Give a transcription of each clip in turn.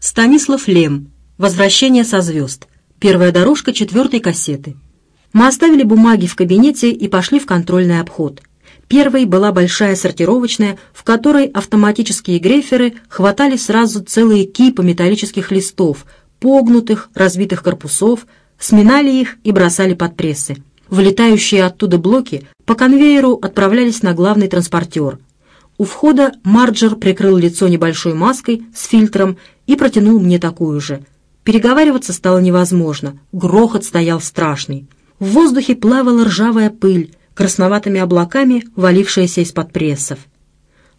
Станислав Лем. Возвращение со звезд. Первая дорожка четвертой кассеты. Мы оставили бумаги в кабинете и пошли в контрольный обход. Первой была большая сортировочная, в которой автоматические грейферы хватали сразу целые кипы металлических листов, погнутых, разбитых корпусов, сминали их и бросали под прессы. Вылетающие оттуда блоки по конвейеру отправлялись на главный транспортер – у входа Марджер прикрыл лицо небольшой маской с фильтром и протянул мне такую же. Переговариваться стало невозможно, грохот стоял страшный. В воздухе плавала ржавая пыль, красноватыми облаками валившаяся из-под прессов.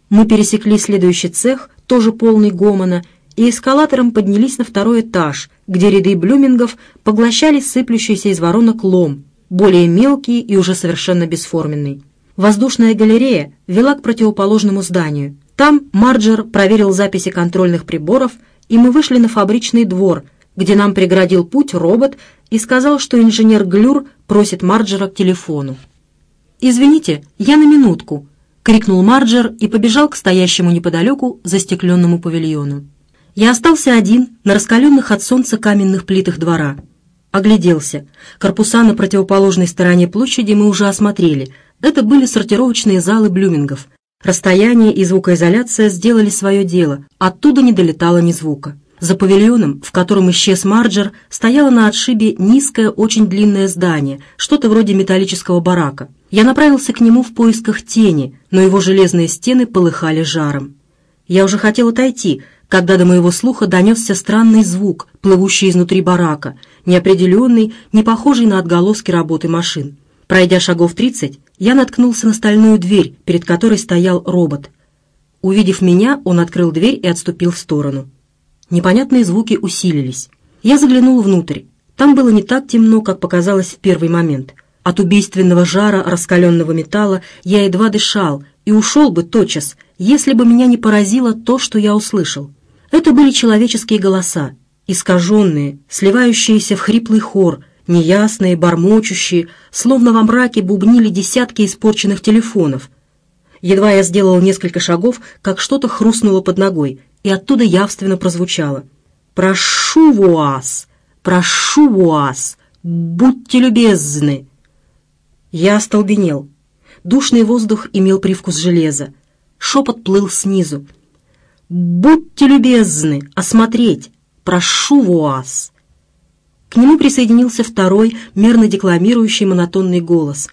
Мы пересекли следующий цех, тоже полный гомона, и эскалатором поднялись на второй этаж, где ряды блюмингов поглощали сыплющийся из воронок лом, более мелкий и уже совершенно бесформенный. Воздушная галерея вела к противоположному зданию. Там Марджер проверил записи контрольных приборов, и мы вышли на фабричный двор, где нам преградил путь робот и сказал, что инженер Глюр просит Марджера к телефону. «Извините, я на минутку», — крикнул Марджер и побежал к стоящему неподалеку застекленному павильону. Я остался один на раскаленных от солнца каменных плитах двора. Огляделся. Корпуса на противоположной стороне площади мы уже осмотрели — это были сортировочные залы блюмингов. Расстояние и звукоизоляция сделали свое дело, оттуда не долетало ни звука. За павильоном, в котором исчез Марджер, стояло на отшибе низкое, очень длинное здание, что-то вроде металлического барака. Я направился к нему в поисках тени, но его железные стены полыхали жаром. Я уже хотел отойти, когда до моего слуха донесся странный звук, плывущий изнутри барака, неопределенный, не похожий на отголоски работы машин. Пройдя шагов тридцать, я наткнулся на стальную дверь, перед которой стоял робот. Увидев меня, он открыл дверь и отступил в сторону. Непонятные звуки усилились. Я заглянул внутрь. Там было не так темно, как показалось в первый момент. От убийственного жара раскаленного металла я едва дышал и ушел бы тотчас, если бы меня не поразило то, что я услышал. Это были человеческие голоса, искаженные, сливающиеся в хриплый хор, неясные, бормочущие, словно во мраке бубнили десятки испорченных телефонов. Едва я сделал несколько шагов, как что-то хрустнуло под ногой, и оттуда явственно прозвучало. «Прошу вас! Прошу вас! Будьте любезны!» Я остолбенел. Душный воздух имел привкус железа. Шепот плыл снизу. «Будьте любезны! Осмотреть! Прошу вас!» К нему присоединился второй, мерно декламирующий монотонный голос.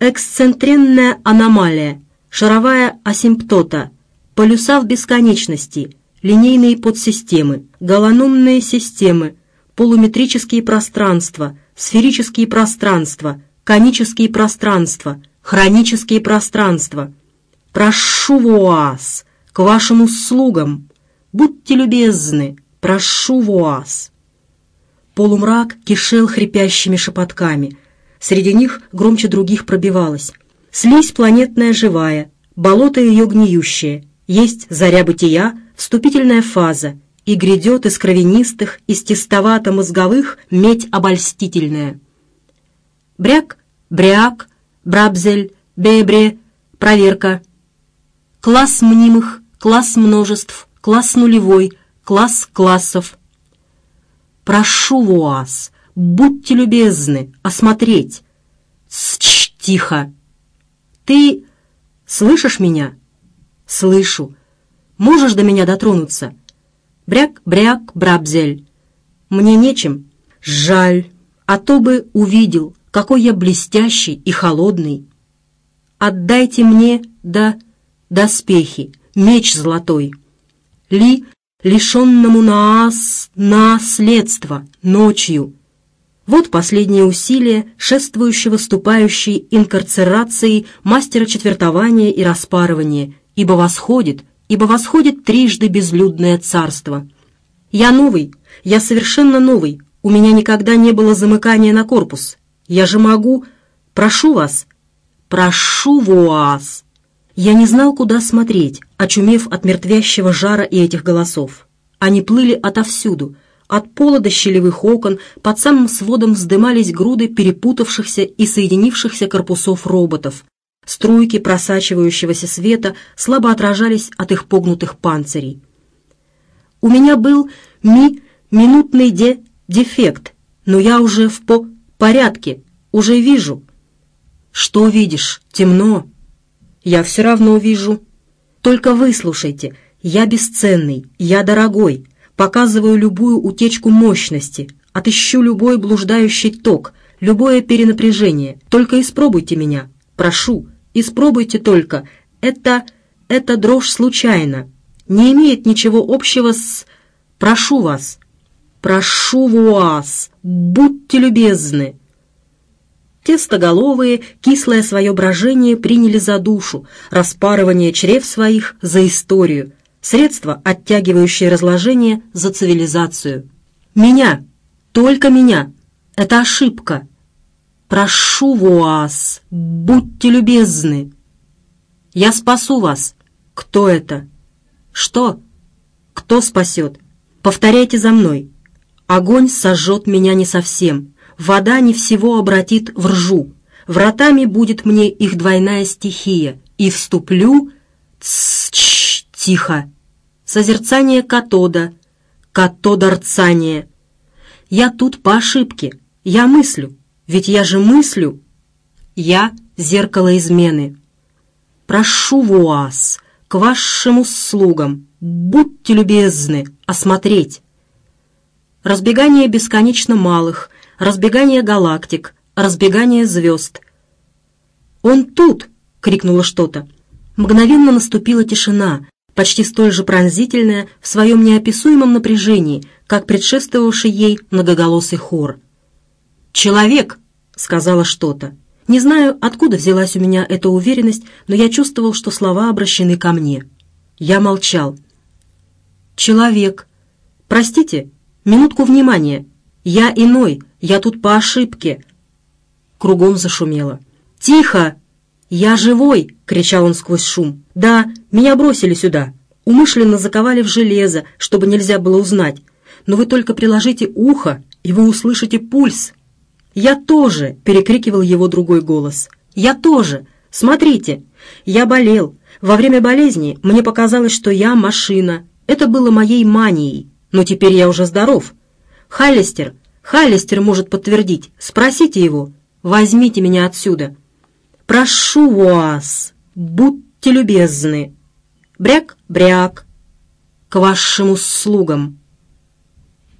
«Эксцентренная аномалия, шаровая асимптота, полюса в бесконечности, линейные подсистемы, галаномные системы, полуметрические пространства, сферические пространства, конические пространства, хронические пространства. Прошу вас, к вашим услугам, будьте любезны, прошу вас». Полумрак кишел хрипящими шепотками. Среди них громче других пробивалось. Слизь планетная живая, болото ее гниющее. Есть заря бытия, вступительная фаза, и грядет из кровянистых, из тестовато-мозговых медь обольстительная. Бряк, бряк, брабзель, бебре, проверка. Класс мнимых, класс множеств, класс нулевой, класс классов, Прошу вас, будьте любезны, осмотреть. Сч, тихо. Ты слышишь меня? Слышу. Можешь до меня дотронуться? Бряк-бряк, брабзель. Мне нечем. Жаль, а то бы увидел, какой я блестящий и холодный. Отдайте мне, да, доспехи, меч золотой. Ли лишенному нас наследства ночью. Вот последнее усилие шествующего ступающей инкарцерации мастера четвертования и распарывания, ибо восходит, ибо восходит трижды безлюдное царство. Я новый, я совершенно новый, у меня никогда не было замыкания на корпус. Я же могу... Прошу вас, прошу вас, я не знал, куда смотреть, очумев от мертвящего жара и этих голосов. Они плыли отовсюду. От пола до щелевых окон под самым сводом вздымались груды перепутавшихся и соединившихся корпусов роботов. Струйки просачивающегося света слабо отражались от их погнутых панцирей. У меня был Ми — минутный де дефект, но я уже в по порядке, уже вижу». «Что видишь? Темно». «Я все равно вижу». «Только выслушайте, я бесценный, я дорогой, показываю любую утечку мощности, отыщу любой блуждающий ток, любое перенапряжение. Только испробуйте меня, прошу, испробуйте только. Это... это дрожь случайно, не имеет ничего общего с... Прошу вас, прошу вас, будьте любезны». Тестоголовые кислое свое брожение приняли за душу, распарывание чрев своих за историю, средство, оттягивающее разложение за цивилизацию. Меня, только меня, это ошибка. Прошу вас, будьте любезны. Я спасу вас. Кто это? Что? Кто спасет? Повторяйте за мной. Огонь сожжет меня не совсем. Вода не всего обратит в ржу. Вратами будет мне их двойная стихия. И вступлю... Тихо. Созерцание катода. Катодарцание. Я тут по ошибке. Я мыслю. Ведь я же мыслю. Я — зеркало измены. Прошу вас, к вашим услугам, будьте любезны, осмотреть. Разбегание бесконечно малых, разбегание галактик, разбегание звезд. «Он тут!» — крикнуло что-то. Мгновенно наступила тишина, почти столь же пронзительная в своем неописуемом напряжении, как предшествовавший ей многоголосый хор. «Человек!» — сказала что-то. Не знаю, откуда взялась у меня эта уверенность, но я чувствовал, что слова обращены ко мне. Я молчал. «Человек! Простите, минутку внимания. Я иной, я тут по ошибке». Кругом зашумело. «Тихо! Я живой!» — кричал он сквозь шум. «Да, меня бросили сюда. Умышленно заковали в железо, чтобы нельзя было узнать. Но вы только приложите ухо, и вы услышите пульс». «Я тоже!» — перекрикивал его другой голос. «Я тоже! Смотрите! Я болел. Во время болезни мне показалось, что я машина. Это было моей манией. Но теперь я уже здоров. Халлистер, Халлистер может подтвердить. Спросите его. Возьмите меня отсюда. Прошу вас, будьте любезны. Бряк, бряк. К вашим услугам».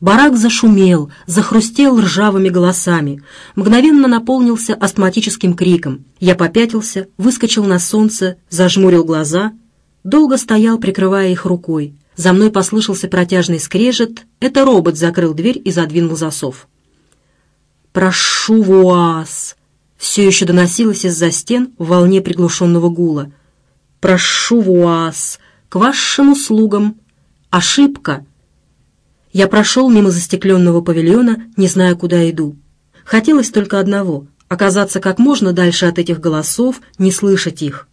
Барак зашумел, захрустел ржавыми голосами, мгновенно наполнился астматическим криком. Я попятился, выскочил на солнце, зажмурил глаза, долго стоял, прикрывая их рукой. За мной послышался протяжный скрежет, это робот закрыл дверь и задвинул засов. «Прошу вас!» Все еще доносилось из-за стен в волне приглушенного гула. «Прошу вас! К вашим услугам! Ошибка!» Я прошел мимо застекленного павильона, не зная, куда иду. Хотелось только одного — оказаться как можно дальше от этих голосов, не слышать их.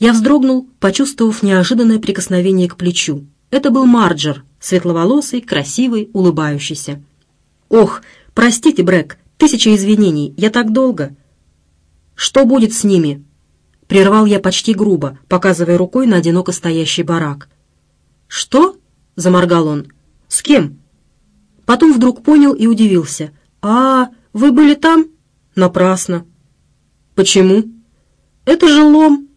Я вздрогнул, почувствовав неожиданное прикосновение к плечу. Это был Марджер, светловолосый, красивый, улыбающийся. «Ох, простите, Брэк, тысяча извинений, я так долго...» «Что будет с ними?» Прервал я почти грубо, показывая рукой на одиноко стоящий барак. «Что?» — заморгал он. «С кем?» Потом вдруг понял и удивился. «А, вы были там?» «Напрасно». «Почему?» «Это же лом».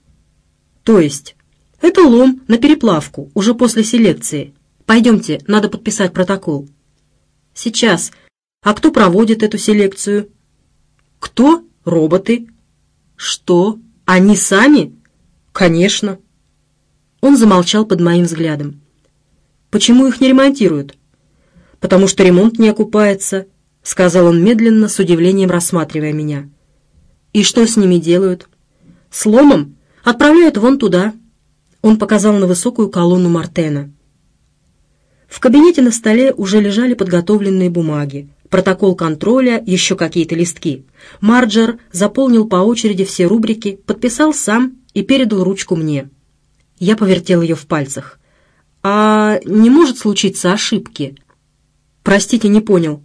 «То есть?» «Это лом на переплавку, уже после селекции. Пойдемте, надо подписать протокол». «Сейчас. А кто проводит эту селекцию?» «Кто? Роботы». «Что? Они сами?» «Конечно». Он замолчал под моим взглядом. Почему их не ремонтируют? Потому что ремонт не окупается, сказал он медленно, с удивлением рассматривая меня. И что с ними делают? Сломом отправляют вон туда. Он показал на высокую колонну Мартена. В кабинете на столе уже лежали подготовленные бумаги, протокол контроля, еще какие-то листки. Марджер заполнил по очереди все рубрики, подписал сам и передал ручку мне. Я повертел ее в пальцах. «А не может случиться ошибки?» «Простите, не понял».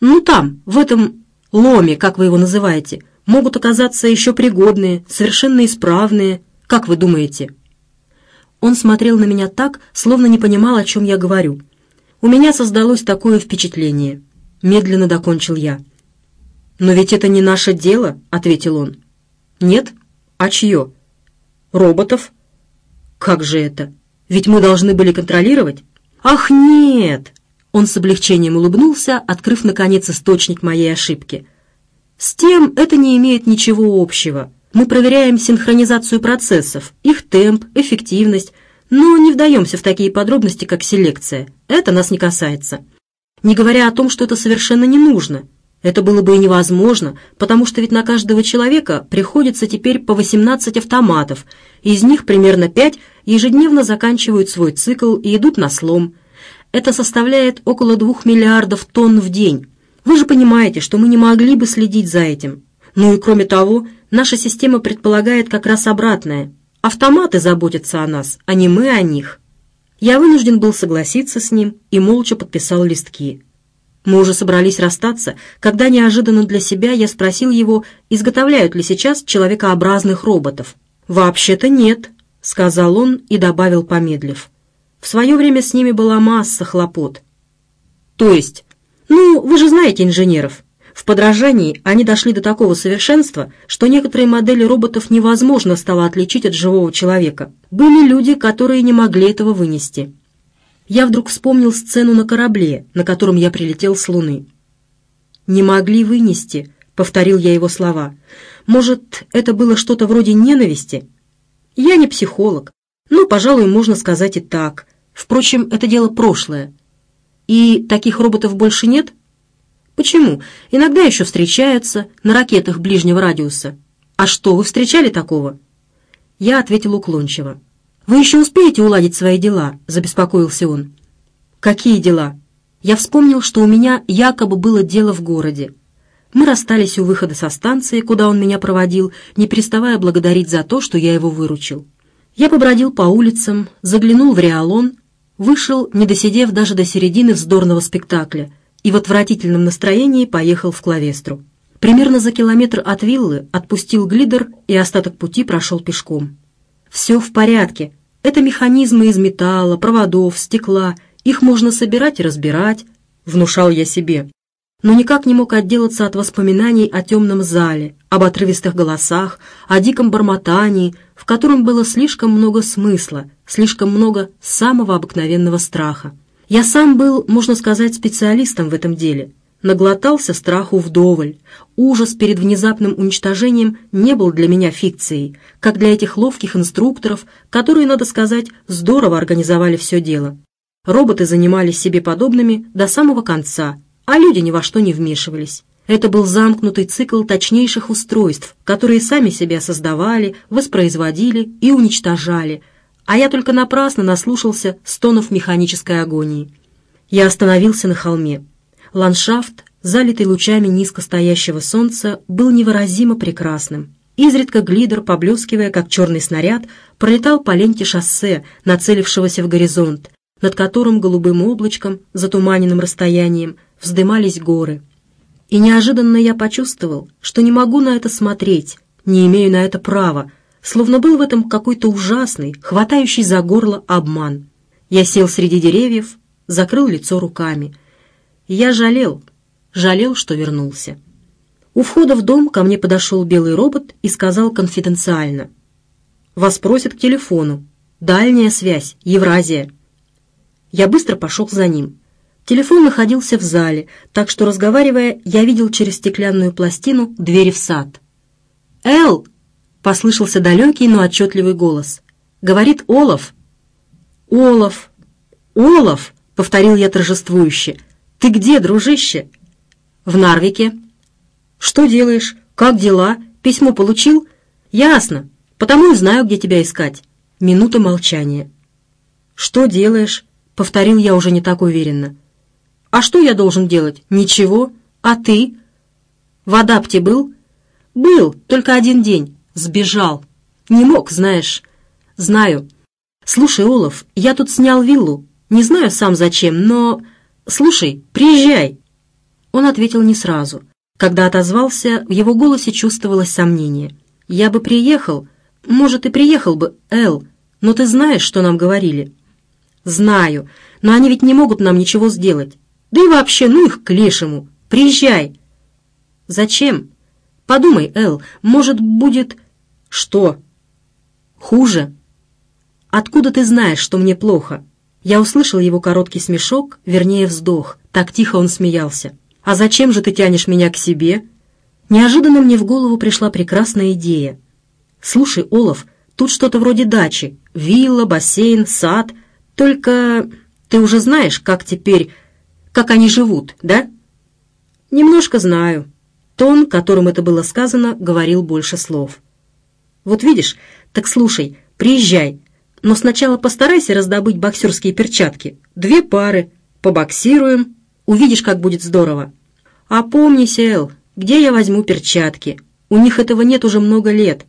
«Ну там, в этом ломе, как вы его называете, могут оказаться еще пригодные, совершенно исправные. Как вы думаете?» Он смотрел на меня так, словно не понимал, о чем я говорю. У меня создалось такое впечатление. Медленно докончил я. «Но ведь это не наше дело», — ответил он. «Нет? А чье?» «Роботов». «Как же это? Ведь мы должны были контролировать». «Ах, нет!» Он с облегчением улыбнулся, открыв, наконец, источник моей ошибки. «С тем это не имеет ничего общего. Мы проверяем синхронизацию процессов, их темп, эффективность, но не вдаемся в такие подробности, как селекция. Это нас не касается. Не говоря о том, что это совершенно не нужно. Это было бы и невозможно, потому что ведь на каждого человека приходится теперь по 18 автоматов, из них примерно 5 ежедневно заканчивают свой цикл и идут на слом – это составляет около двух миллиардов тонн в день. Вы же понимаете, что мы не могли бы следить за этим. Ну и кроме того, наша система предполагает как раз обратное. Автоматы заботятся о нас, а не мы о них. Я вынужден был согласиться с ним и молча подписал листки. Мы уже собрались расстаться, когда неожиданно для себя я спросил его, изготовляют ли сейчас человекообразных роботов. «Вообще-то нет», — сказал он и добавил, помедлив. В свое время с ними была масса хлопот. То есть, ну, вы же знаете инженеров. В подражании они дошли до такого совершенства, что некоторые модели роботов невозможно стало отличить от живого человека. Были люди, которые не могли этого вынести. Я вдруг вспомнил сцену на корабле, на котором я прилетел с Луны. «Не могли вынести», — повторил я его слова. «Может, это было что-то вроде ненависти?» «Я не психолог. Ну, пожалуй, можно сказать и так. Впрочем, это дело прошлое. И таких роботов больше нет? Почему? Иногда еще встречаются на ракетах ближнего радиуса. А что, вы встречали такого? Я ответил уклончиво. «Вы еще успеете уладить свои дела?» — забеспокоился он. «Какие дела?» Я вспомнил, что у меня якобы было дело в городе. Мы расстались у выхода со станции, куда он меня проводил, не переставая благодарить за то, что я его выручил. Я побродил по улицам, заглянул в Реалон Вышел, не досидев даже до середины вздорного спектакля, и в отвратительном настроении поехал в Клавестру. Примерно за километр от виллы отпустил глидер и остаток пути прошел пешком. «Все в порядке. Это механизмы из металла, проводов, стекла. Их можно собирать и разбирать», — внушал я себе. Но никак не мог отделаться от воспоминаний о темном зале, об отрывистых голосах, о диком бормотании, в котором было слишком много смысла, слишком много самого обыкновенного страха. Я сам был, можно сказать, специалистом в этом деле. Наглотался страху вдоволь. Ужас перед внезапным уничтожением не был для меня фикцией, как для этих ловких инструкторов, которые, надо сказать, здорово организовали все дело. Роботы занимались себе подобными до самого конца, а люди ни во что не вмешивались. Это был замкнутый цикл точнейших устройств, которые сами себя создавали, воспроизводили и уничтожали, а я только напрасно наслушался стонов механической агонии. Я остановился на холме. Ландшафт, залитый лучами низкостоящего солнца, был невыразимо прекрасным. Изредка глидер, поблескивая, как черный снаряд, пролетал по ленте шоссе, нацелившегося в горизонт, над которым голубым облачком, затуманенным расстоянием, вздымались горы — и неожиданно я почувствовал, что не могу на это смотреть, не имею на это права, словно был в этом какой-то ужасный, хватающий за горло обман. Я сел среди деревьев, закрыл лицо руками. Я жалел, жалел, что вернулся. У входа в дом ко мне подошел белый робот и сказал конфиденциально. «Вас просят к телефону. Дальняя связь, Евразия». Я быстро пошел за ним. Телефон находился в зале, так что, разговаривая, я видел через стеклянную пластину двери в сад. «Эл!» — послышался далекий, но отчетливый голос. «Говорит Олаф». «Олаф! Олаф!» — повторил я торжествующе. «Ты где, дружище?» «В Нарвике». «Что делаешь? Как дела? Письмо получил?» «Ясно. Потому и знаю, где тебя искать». Минута молчания. «Что делаешь?» — повторил я уже не так уверенно. А что я должен делать? Ничего. А ты? В адапте был? Был, только один день. Сбежал. Не мог, знаешь. Знаю. Слушай, Олаф, я тут снял виллу. Не знаю сам зачем, но... Слушай, приезжай. Он ответил не сразу. Когда отозвался, в его голосе чувствовалось сомнение. «Я бы приехал, может, и приехал бы, Эл, но ты знаешь, что нам говорили?» «Знаю, но они ведь не могут нам ничего сделать. Да и вообще, ну их к лешему. Приезжай!» «Зачем?» «Подумай, Эл, может, будет...» «Что?» «Хуже?» «Откуда ты знаешь, что мне плохо?» Я услышал его короткий смешок, вернее, вздох. Так тихо он смеялся. «А зачем же ты тянешь меня к себе?» Неожиданно мне в голову пришла прекрасная идея. «Слушай, Олаф, тут что-то вроде дачи. Вилла, бассейн, сад. Только ты уже знаешь, как теперь... как они живут, да?» «Немножко знаю». Тон, которым это было сказано, говорил больше слов. «Вот видишь, так слушай, приезжай, но сначала постарайся раздобыть боксерские перчатки. Две пары. Побоксируем. Увидишь, как будет здорово. Опомнись, Эл, где я возьму перчатки? У них этого нет уже много лет.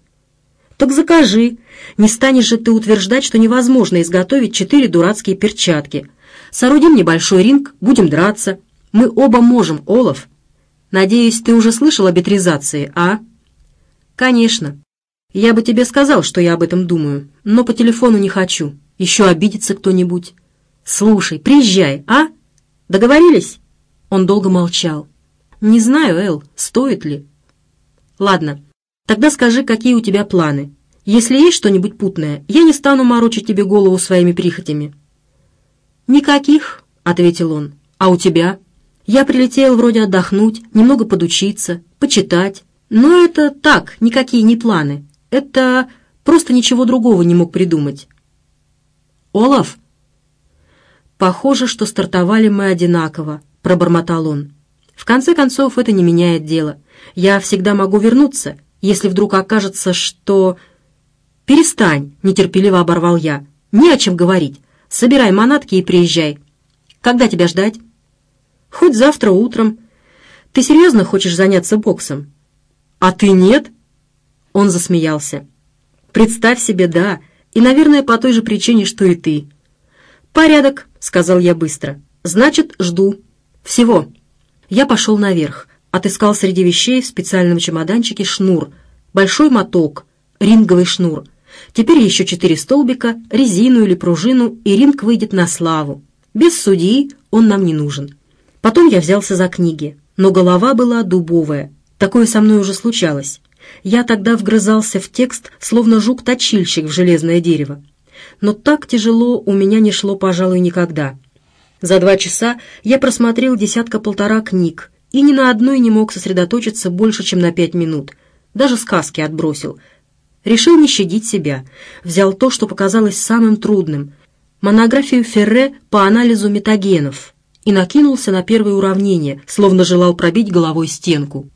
Так закажи. Не станешь же ты утверждать, что невозможно изготовить четыре дурацкие перчатки. Соорудим небольшой ринг, будем драться. Мы оба можем, Олаф. Надеюсь, ты уже слышал об этризации, а? Конечно. Я бы тебе сказал, что я об этом думаю, но по телефону не хочу. Еще обидится кто-нибудь. Слушай, приезжай, а? Договорились?» Он долго молчал. «Не знаю, Эл, стоит ли?» «Ладно, тогда скажи, какие у тебя планы. Если есть что-нибудь путное, я не стану морочить тебе голову своими прихотями». «Никаких», — ответил он. «А у тебя?» «Я прилетел вроде отдохнуть, немного подучиться, почитать. Но это так, никакие не планы. Это просто ничего другого не мог придумать. «Олаф?» «Похоже, что стартовали мы одинаково», — пробормотал он. «В конце концов, это не меняет дело. Я всегда могу вернуться, если вдруг окажется, что...» «Перестань», — нетерпеливо оборвал я. «Не о чем говорить. Собирай манатки и приезжай. Когда тебя ждать?» «Хоть завтра утром. Ты серьезно хочешь заняться боксом?» «А ты нет?» Он засмеялся. «Представь себе, да, и, наверное, по той же причине, что и ты». «Порядок», — сказал я быстро. «Значит, жду. Всего». Я пошел наверх, отыскал среди вещей в специальном чемоданчике шнур, большой моток, ринговый шнур. Теперь еще четыре столбика, резину или пружину, и ринг выйдет на славу. Без судьи он нам не нужен. Потом я взялся за книги, но голова была дубовая. Такое со мной уже случалось. Я тогда вгрызался в текст, словно жук-точильщик в железное дерево. Но так тяжело у меня не шло, пожалуй, никогда. За два часа я просмотрел десятка-полтора книг и ни на одной не мог сосредоточиться больше, чем на пять минут. Даже сказки отбросил. Решил не щадить себя. Взял то, что показалось самым трудным — монографию Ферре по анализу метагенов — и накинулся на первое уравнение, словно желал пробить головой стенку.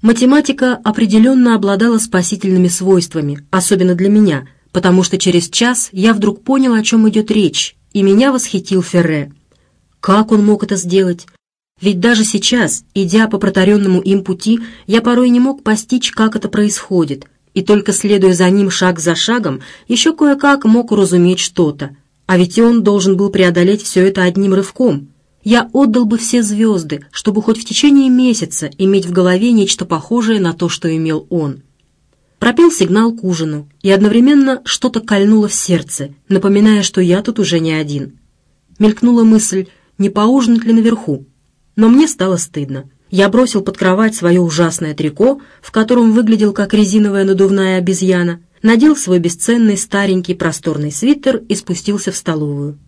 Математика определенно обладала спасительными свойствами, особенно для меня, потому что через час я вдруг понял, о чем идет речь, и меня восхитил Ферре. Как он мог это сделать? Ведь даже сейчас, идя по протаренному им пути, я порой не мог постичь, как это происходит, и только следуя за ним шаг за шагом, еще кое-как мог уразуметь что-то. А ведь он должен был преодолеть все это одним рывком — я отдал бы все звезды, чтобы хоть в течение месяца иметь в голове нечто похожее на то, что имел он. Пропел сигнал к ужину, и одновременно что-то кольнуло в сердце, напоминая, что я тут уже не один. Мелькнула мысль, не поужинать ли наверху, но мне стало стыдно. Я бросил под кровать свое ужасное трико, в котором выглядел как резиновая надувная обезьяна, надел свой бесценный старенький просторный свитер и спустился в столовую.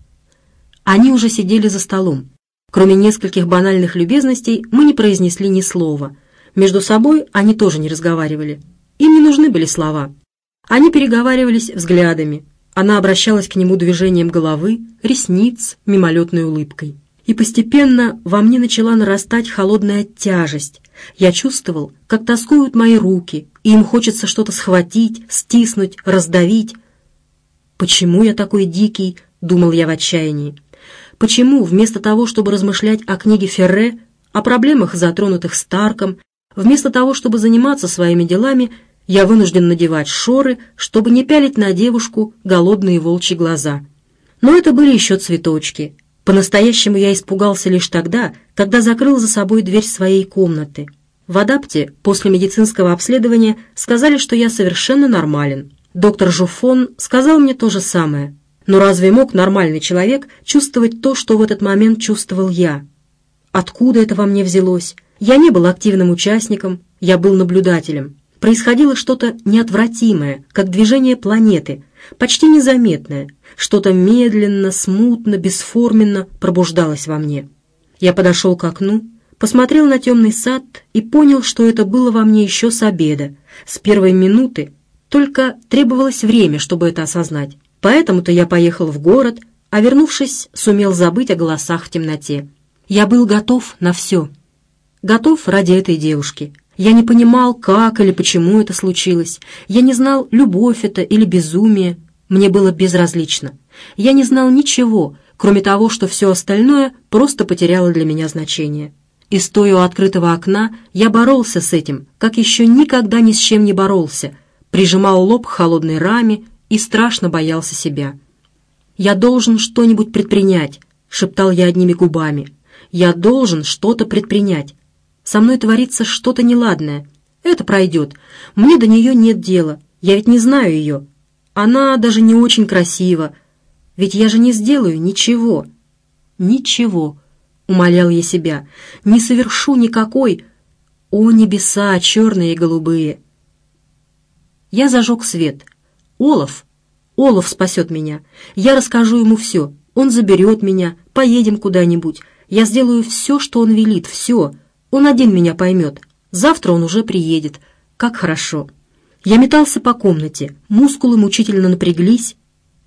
Они уже сидели за столом. Кроме нескольких банальных любезностей, мы не произнесли ни слова. Между собой они тоже не разговаривали. Им не нужны были слова. Они переговаривались взглядами. Она обращалась к нему движением головы, ресниц, мимолетной улыбкой. И постепенно во мне начала нарастать холодная тяжесть. Я чувствовал, как тоскуют мои руки, и им хочется что-то схватить, стиснуть, раздавить. «Почему я такой дикий?» — думал я в отчаянии. Почему вместо того, чтобы размышлять о книге Ферре, о проблемах, затронутых Старком, вместо того, чтобы заниматься своими делами, я вынужден надевать шоры, чтобы не пялить на девушку голодные волчьи глаза? Но это были еще цветочки. По-настоящему я испугался лишь тогда, когда закрыл за собой дверь своей комнаты. В адапте после медицинского обследования сказали, что я совершенно нормален. Доктор Жуфон сказал мне то же самое – Но разве мог нормальный человек чувствовать то, что в этот момент чувствовал я? Откуда это во мне взялось? Я не был активным участником, я был наблюдателем. Происходило что-то неотвратимое, как движение планеты, почти незаметное, что-то медленно, смутно, бесформенно пробуждалось во мне. Я подошел к окну, посмотрел на темный сад и понял, что это было во мне еще с обеда, с первой минуты, только требовалось время, чтобы это осознать. Поэтому-то я поехал в город, а вернувшись, сумел забыть о голосах в темноте. Я был готов на все. Готов ради этой девушки. Я не понимал, как или почему это случилось. Я не знал, любовь это или безумие. Мне было безразлично. Я не знал ничего, кроме того, что все остальное просто потеряло для меня значение. И стоя у открытого окна, я боролся с этим, как еще никогда ни с чем не боролся, прижимал лоб к холодной раме и страшно боялся себя. «Я должен что-нибудь предпринять», — шептал я одними губами. «Я должен что-то предпринять. Со мной творится что-то неладное. Это пройдет. Мне до нее нет дела. Я ведь не знаю ее. Она даже не очень красива. Ведь я же не сделаю ничего. Ничего, умолял я себя. Не совершу никакой... О, небеса, черные и голубые! Я зажег свет. Олаф, Олаф спасет меня. Я расскажу ему все. Он заберет меня, поедем куда-нибудь. Я сделаю все, что он велит, все. Он один меня поймет. Завтра он уже приедет. Как хорошо. Я метался по комнате, мускулы мучительно напряглись,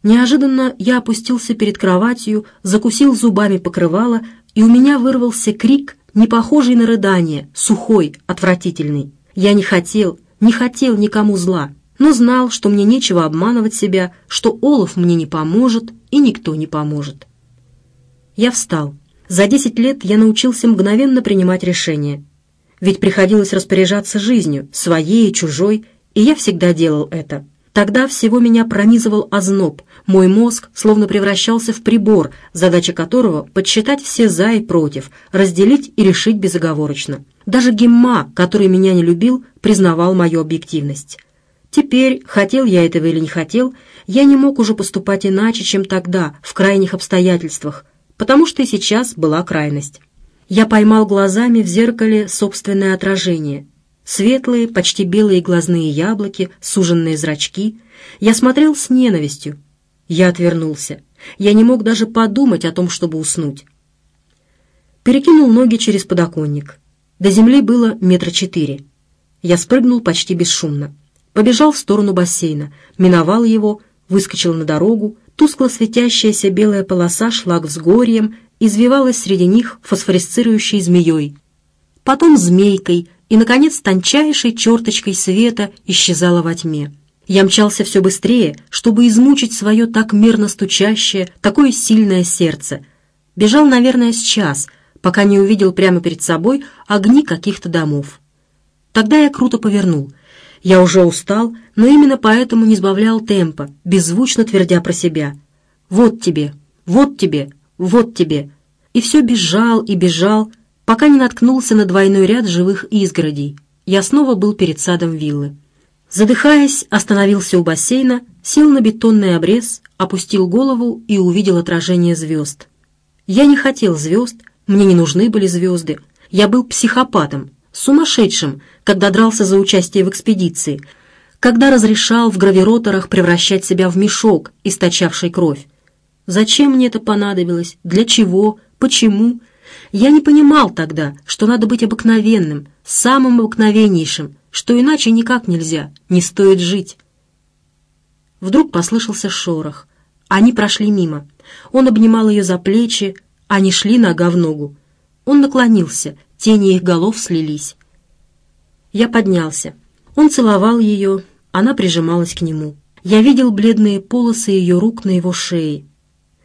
Неожиданно я опустился перед кроватью, закусил зубами покрывало, и у меня вырвался крик, не похожий на рыдание, сухой, отвратительный. Я не хотел, не хотел никому зла, но знал, что мне нечего обманывать себя, что Олаф мне не поможет и никто не поможет. Я встал. За десять лет я научился мгновенно принимать решения. Ведь приходилось распоряжаться жизнью, своей и чужой, и я всегда делал это. Тогда всего меня пронизывал озноб, мой мозг словно превращался в прибор, задача которого — подсчитать все «за» и «против», разделить и решить безоговорочно. Даже Гемма, который меня не любил, признавал мою объективность. Теперь, хотел я этого или не хотел, я не мог уже поступать иначе, чем тогда, в крайних обстоятельствах, потому что и сейчас была крайность. Я поймал глазами в зеркале собственное отражение — Светлые, почти белые глазные яблоки, суженные зрачки. Я смотрел с ненавистью. Я отвернулся. Я не мог даже подумать о том, чтобы уснуть. Перекинул ноги через подоконник. До земли было метра четыре. Я спрыгнул почти бесшумно. Побежал в сторону бассейна, миновал его, выскочил на дорогу. Тускло светящаяся белая полоса шла к взгорьям, извивалась среди них фосфоресцирующей змеей. Потом змейкой, и, наконец, тончайшей черточкой света исчезала во тьме. Я мчался все быстрее, чтобы измучить свое так мирно стучащее, такое сильное сердце. Бежал, наверное, с час, пока не увидел прямо перед собой огни каких-то домов. Тогда я круто повернул. Я уже устал, но именно поэтому не сбавлял темпа, беззвучно твердя про себя. «Вот тебе, вот тебе, вот тебе». И все бежал и бежал, пока не наткнулся на двойной ряд живых изгородей. Я снова был перед садом виллы. Задыхаясь, остановился у бассейна, сел на бетонный обрез, опустил голову и увидел отражение звезд. Я не хотел звезд, мне не нужны были звезды. Я был психопатом, сумасшедшим, когда дрался за участие в экспедиции, когда разрешал в гравироторах превращать себя в мешок, источавший кровь. Зачем мне это понадобилось? Для чего? Почему? Я не понимал тогда, что надо быть обыкновенным, самым обыкновеннейшим, что иначе никак нельзя, не стоит жить. Вдруг послышался шорох. Они прошли мимо. Он обнимал ее за плечи, они шли нога в ногу. Он наклонился, тени их голов слились. Я поднялся. Он целовал ее, она прижималась к нему. Я видел бледные полосы ее рук на его шее.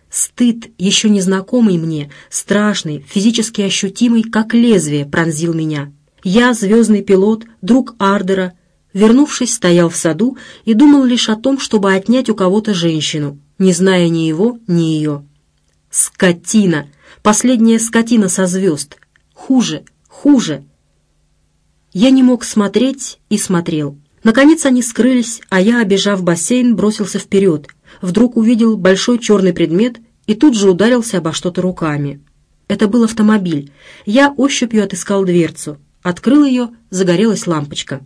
Стыд, еще незнакомый мне, страшный, физически ощутимый, как лезвие, пронзил меня. Я, звездный пилот, друг Ардера, вернувшись, стоял в саду и думал лишь о том, чтобы отнять у кого-то женщину, не зная ни его, ни ее. Скотина! Последняя скотина со звезд! Хуже, хуже! Я не мог смотреть и смотрел. Наконец они скрылись, а я, обежав бассейн, бросился вперед, Вдруг увидел большой черный предмет и тут же ударился обо что-то руками. Это был автомобиль. Я ощупью отыскал дверцу. Открыл ее, загорелась лампочка.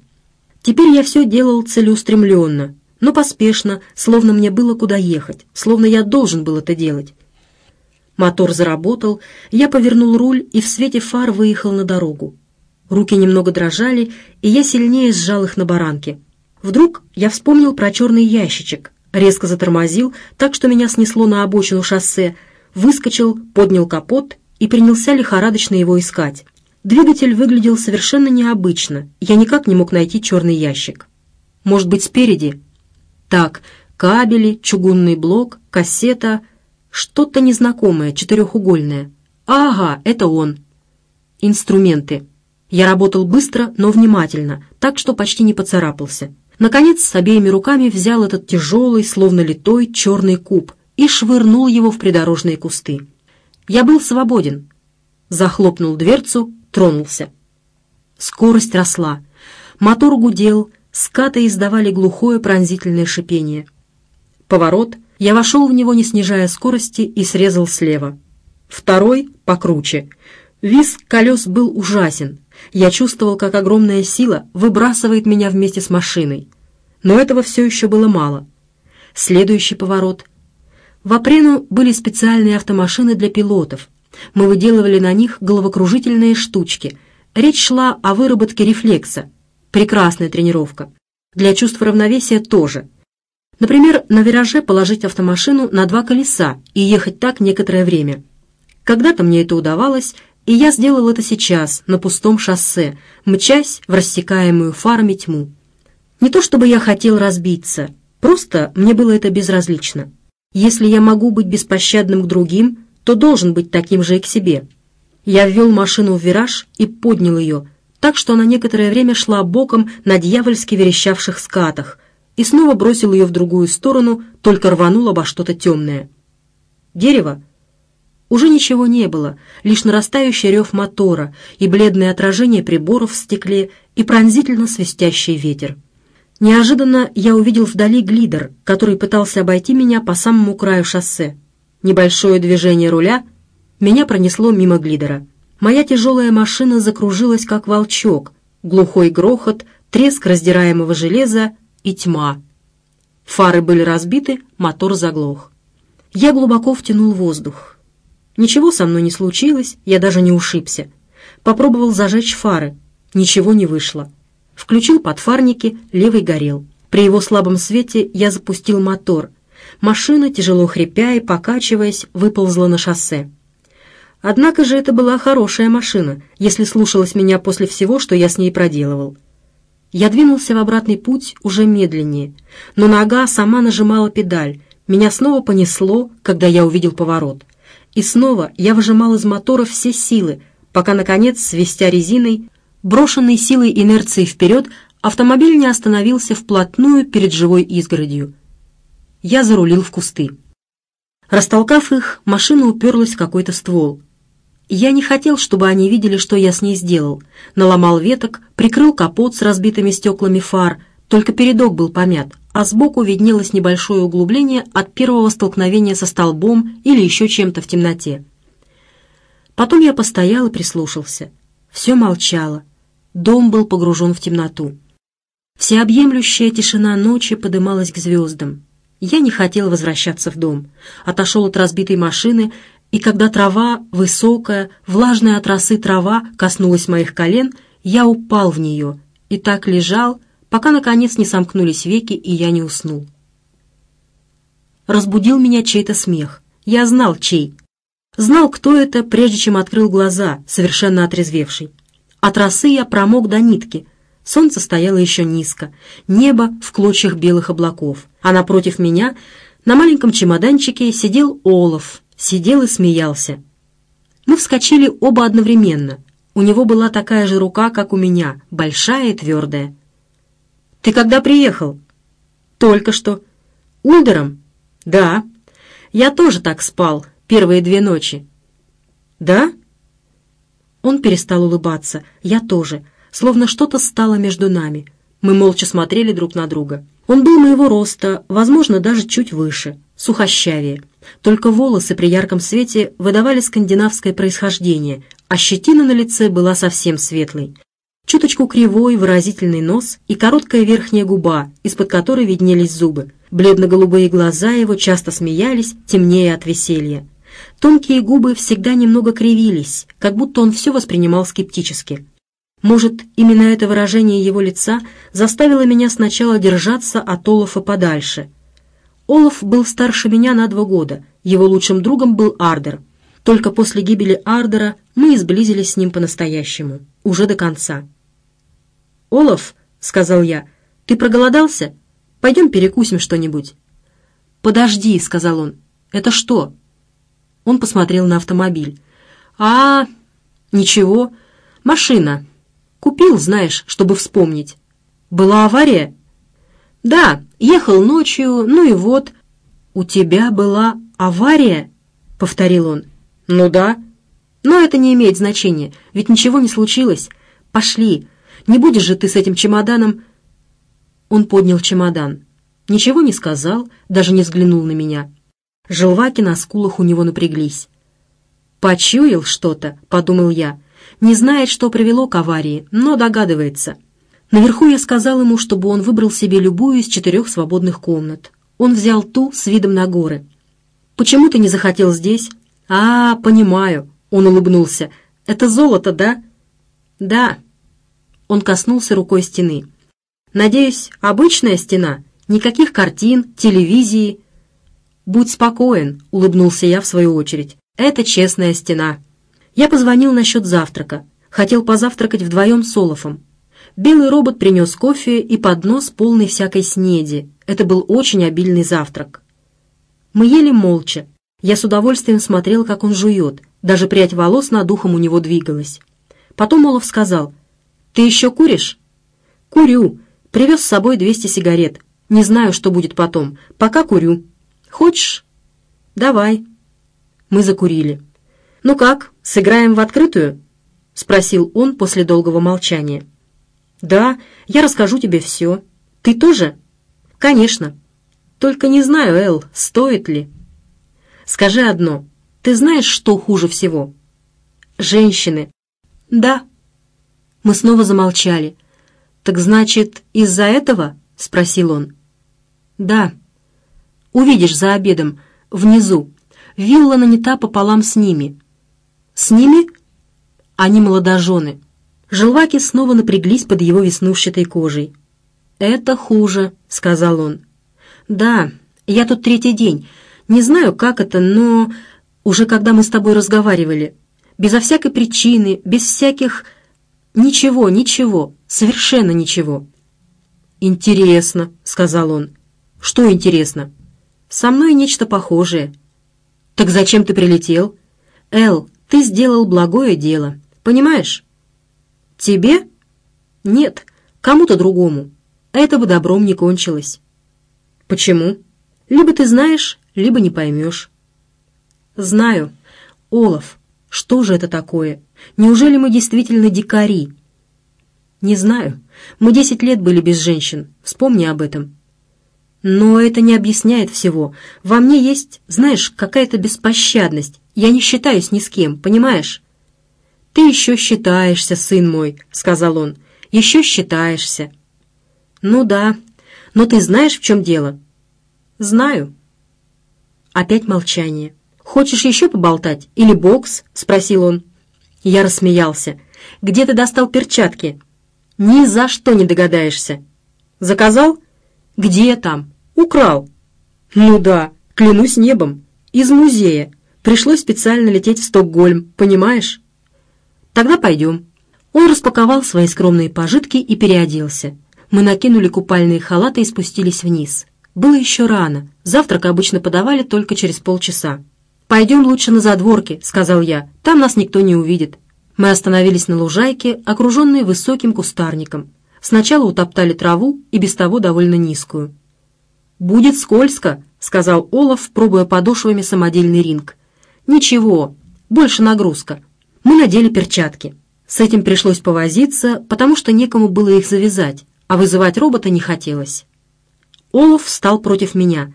Теперь я все делал целеустремленно, но поспешно, словно мне было куда ехать, словно я должен был это делать. Мотор заработал, я повернул руль и в свете фар выехал на дорогу. Руки немного дрожали, и я сильнее сжал их на баранке. Вдруг я вспомнил про черный ящичек, резко затормозил, так что меня снесло на обочину шоссе, выскочил, поднял капот и принялся лихорадочно его искать. Двигатель выглядел совершенно необычно, я никак не мог найти черный ящик. Может быть, спереди? Так, кабели, чугунный блок, кассета, что-то незнакомое, четырехугольное. Ага, это он. Инструменты. Я работал быстро, но внимательно, так что почти не поцарапался. Наконец, с обеими руками взял этот тяжелый, словно литой, черный куб и швырнул его в придорожные кусты. Я был свободен. Захлопнул дверцу, тронулся. Скорость росла. Мотор гудел, скаты издавали глухое пронзительное шипение. Поворот. Я вошел в него, не снижая скорости, и срезал слева. Второй — покруче. Визг колес был ужасен. Я чувствовал, как огромная сила выбрасывает меня вместе с машиной. Но этого все еще было мало. Следующий поворот. В Апрену были специальные автомашины для пилотов. Мы выделывали на них головокружительные штучки. Речь шла о выработке рефлекса. Прекрасная тренировка. Для чувства равновесия тоже. Например, на вираже положить автомашину на два колеса и ехать так некоторое время. Когда-то мне это удавалось, и я сделал это сейчас, на пустом шоссе, мчась в рассекаемую фарами тьму. Не то чтобы я хотел разбиться, просто мне было это безразлично. Если я могу быть беспощадным к другим, то должен быть таким же и к себе. Я ввел машину в вираж и поднял ее, так что она некоторое время шла боком на дьявольски верещавших скатах, и снова бросил ее в другую сторону, только рванул обо что-то темное. Дерево? Уже ничего не было, лишь нарастающий рев мотора и бледное отражение приборов в стекле и пронзительно свистящий ветер. Неожиданно я увидел вдали глидер, который пытался обойти меня по самому краю шоссе. Небольшое движение руля, меня пронесло мимо глидера. Моя тяжелая машина закружилась, как волчок, глухой грохот, треск раздираемого железа и тьма. Фары были разбиты, мотор заглох. Я глубоко втянул воздух. Ничего со мной не случилось, я даже не ушибся. Попробовал зажечь фары. Ничего не вышло. Включил подфарники, левый горел. При его слабом свете я запустил мотор. Машина, тяжело хрипя и покачиваясь, выползла на шоссе. Однако же это была хорошая машина, если слушалась меня после всего, что я с ней проделывал. Я двинулся в обратный путь уже медленнее, но нога сама нажимала педаль. Меня снова понесло, когда я увидел поворот. И снова я выжимал из мотора все силы, пока, наконец, свистя резиной, брошенной силой инерции вперед, автомобиль не остановился вплотную перед живой изгородью. Я зарулил в кусты. Растолкав их, машина уперлась в какой-то ствол. Я не хотел, чтобы они видели, что я с ней сделал. Наломал веток, прикрыл капот с разбитыми стеклами фар, только передок был помят, а сбоку виднелось небольшое углубление от первого столкновения со столбом или еще чем-то в темноте. Потом я постоял и прислушался. Все молчало. Дом был погружен в темноту. Всеобъемлющая тишина ночи подымалась к звездам. Я не хотел возвращаться в дом. Отошел от разбитой машины, и когда трава, высокая, влажная от росы трава, коснулась моих колен, я упал в нее и так лежал, пока, наконец, не сомкнулись веки, и я не уснул. Разбудил меня чей-то смех. Я знал, чей. Знал, кто это, прежде чем открыл глаза, совершенно отрезвевший. От росы я промок до нитки. Солнце стояло еще низко, небо в клочьях белых облаков, а напротив меня на маленьком чемоданчике сидел Олаф, сидел и смеялся. Мы вскочили оба одновременно. У него была такая же рука, как у меня, большая и твердая. «Ты когда приехал?» «Только что». «Ульдером?» «Да». «Я тоже так спал первые две ночи». «Да?» Он перестал улыбаться, я тоже, словно что-то стало между нами. Мы молча смотрели друг на друга. Он был моего роста, возможно, даже чуть выше, сухощавее. Только волосы при ярком свете выдавали скандинавское происхождение, а щетина на лице была совсем светлой. Чуточку кривой, выразительный нос и короткая верхняя губа, из-под которой виднелись зубы. Бледно-голубые глаза его часто смеялись, темнее от веселья. Тонкие губы всегда немного кривились, как будто он все воспринимал скептически. Может, именно это выражение его лица заставило меня сначала держаться от Олафа подальше. Олаф был старше меня на два года, его лучшим другом был Ардер. Только после гибели Ардера мы сблизились с ним по-настоящему, уже до конца. «Олаф», — сказал я, — «ты проголодался? Пойдем перекусим что-нибудь». «Подожди», — сказал он, — «это что?» Он посмотрел на автомобиль. «А, ничего, машина. Купил, знаешь, чтобы вспомнить. Была авария?» «Да, ехал ночью, ну и вот». «У тебя была авария?» — повторил он. «Ну да. Но это не имеет значения, ведь ничего не случилось. Пошли. Не будешь же ты с этим чемоданом...» Он поднял чемодан. Ничего не сказал, даже не взглянул на меня. Желваки на скулах у него напряглись. «Почуял что-то», — подумал я. «Не знает, что привело к аварии, но догадывается». Наверху я сказал ему, чтобы он выбрал себе любую из четырех свободных комнат. Он взял ту с видом на горы. «Почему ты не захотел здесь?» «А, понимаю», — он улыбнулся. «Это золото, да?» «Да». Он коснулся рукой стены. «Надеюсь, обычная стена? Никаких картин, телевизии?» «Будь спокоен», — улыбнулся я в свою очередь. «Это честная стена». Я позвонил насчет завтрака. Хотел позавтракать вдвоем с Олафом. Белый робот принес кофе и поднос полный всякой снеди. Это был очень обильный завтрак. Мы ели молча. Я с удовольствием смотрел, как он жует. Даже прядь волос над ухом у него двигалась. Потом Олаф сказал, «Ты еще куришь?» «Курю. Привез с собой 200 сигарет. Не знаю, что будет потом. Пока курю». Хочешь? Давай. Мы закурили. Ну как, сыграем в открытую? Спросил он после долгого молчания. Да, я расскажу тебе все. Ты тоже? Конечно. Только не знаю, Эл, стоит ли. Скажи одно. Ты знаешь, что хуже всего? Женщины. Да. Мы снова замолчали. Так значит, из-за этого? Спросил он. Да. Увидишь за обедом, внизу. Вилла нанята пополам с ними. С ними? Они молодожены. Желваки снова напряглись под его веснушчатой кожей. «Это хуже», — сказал он. «Да, я тут третий день. Не знаю, как это, но уже когда мы с тобой разговаривали, безо всякой причины, без всяких... Ничего, ничего, совершенно ничего». «Интересно», — сказал он. «Что интересно?» Со мной нечто похожее. Так зачем ты прилетел? Эл, ты сделал благое дело. Понимаешь? Тебе? Нет, кому-то другому. Это бы добром не кончилось. Почему? Либо ты знаешь, либо не поймешь. Знаю. Олаф, что же это такое? Неужели мы действительно дикари? Не знаю. Мы десять лет были без женщин. Вспомни об этом. Но это не объясняет всего. Во мне есть, знаешь, какая-то беспощадность. Я не считаюсь ни с кем, понимаешь? «Ты еще считаешься, сын мой», — сказал он. «Еще считаешься». «Ну да. Но ты знаешь, в чем дело?» «Знаю». Опять молчание. «Хочешь еще поболтать? Или бокс?» — спросил он. Я рассмеялся. «Где ты достал перчатки?» «Ни за что не догадаешься». «Заказал?» «Где там?» «Украл». «Ну да, клянусь небом. Из музея. Пришлось специально лететь в Стокгольм, понимаешь?» «Тогда пойдем». Он распаковал свои скромные пожитки и переоделся. Мы накинули купальные халаты и спустились вниз. Было еще рано. Завтрак обычно подавали только через полчаса. «Пойдем лучше на задворки», — сказал я. «Там нас никто не увидит». Мы остановились на лужайке, окруженной высоким кустарником. Сначала утоптали траву, и без того довольно низкую. «Будет скользко», — сказал Олаф, пробуя подошвами самодельный ринг. «Ничего, больше нагрузка». Мы надели перчатки. С этим пришлось повозиться, потому что некому было их завязать, а вызывать робота не хотелось. Олаф встал против меня.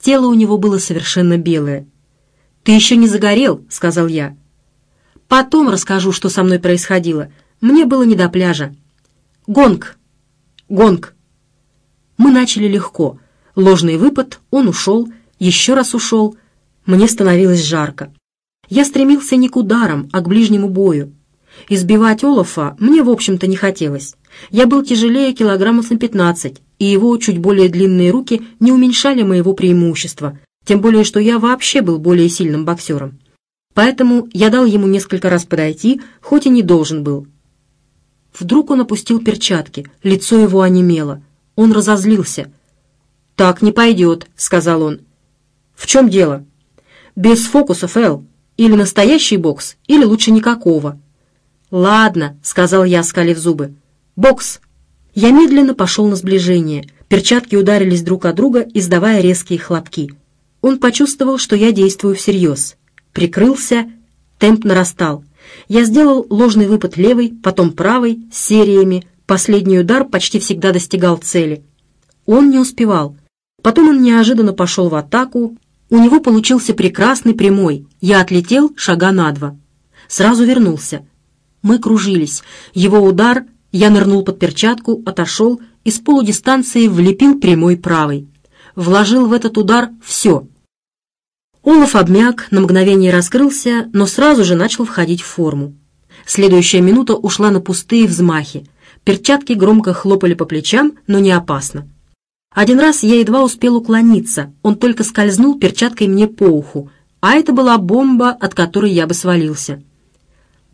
Тело у него было совершенно белое. «Ты еще не загорел», — сказал я. «Потом расскажу, что со мной происходило. Мне было не до пляжа». «Гонг! Гонг!» Мы начали легко. Ложный выпад, он ушел, еще раз ушел. Мне становилось жарко. Я стремился не к ударам, а к ближнему бою. Избивать Олафа мне, в общем-то, не хотелось. Я был тяжелее килограммов на пятнадцать, и его чуть более длинные руки не уменьшали моего преимущества, тем более, что я вообще был более сильным боксером. Поэтому я дал ему несколько раз подойти, хоть и не должен был. Вдруг он опустил перчатки, лицо его онемело. Он разозлился. «Так не пойдет», — сказал он. «В чем дело?» «Без фокусов, Эл. Или настоящий бокс, или лучше никакого». «Ладно», — сказал я, скалив зубы. «Бокс!» Я медленно пошел на сближение. Перчатки ударились друг о друга, издавая резкие хлопки. Он почувствовал, что я действую всерьез. Прикрылся, темп нарастал. Я сделал ложный выпад левой, потом правой, сериями. Последний удар почти всегда достигал цели. Он не успевал. Потом он неожиданно пошел в атаку. У него получился прекрасный прямой. Я отлетел шага на два. Сразу вернулся. Мы кружились. Его удар, я нырнул под перчатку, отошел и с полудистанции влепил прямой правой. Вложил в этот удар все. Олаф обмяк, на мгновение раскрылся, но сразу же начал входить в форму. Следующая минута ушла на пустые взмахи. Перчатки громко хлопали по плечам, но не опасно. Один раз я едва успел уклониться, он только скользнул перчаткой мне по уху, а это была бомба, от которой я бы свалился.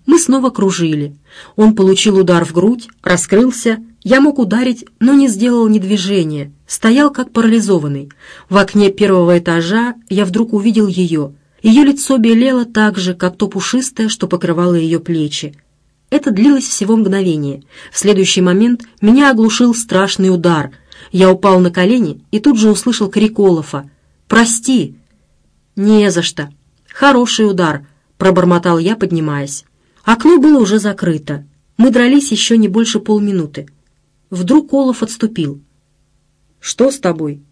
Мы снова кружили. Он получил удар в грудь, раскрылся. Я мог ударить, но не сделал ни движения. Стоял как парализованный. В окне первого этажа я вдруг увидел ее. Ее лицо белело так же, как то пушистое, что покрывало ее плечи. Это длилось всего мгновение. В следующий момент меня оглушил страшный удар. Я упал на колени и тут же услышал крик Олафа. «Прости!» «Не за что!» «Хороший удар!» — пробормотал я, поднимаясь. Окно было уже закрыто. Мы дрались еще не больше полминуты. Вдруг Олаф отступил. «Что с тобой?»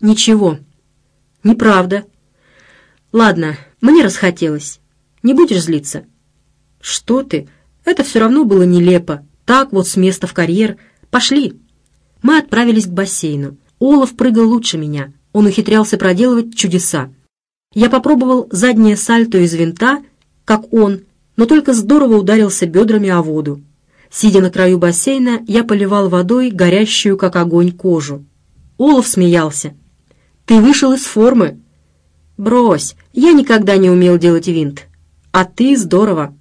«Ничего». «Неправда». «Ладно, мне расхотелось. Не будешь злиться?» «Что ты? Это все равно было нелепо. Так вот с места в карьер. Пошли». Мы отправились к бассейну. Олаф прыгал лучше меня. Он ухитрялся проделывать чудеса. Я попробовал заднее сальто из винта, как он, но только здорово ударился бедрами о воду. Сидя на краю бассейна, я поливал водой горящую, как огонь, кожу. Олаф смеялся. «Ты вышел из формы!» «Брось, я никогда не умел делать винт. А ты здорово!»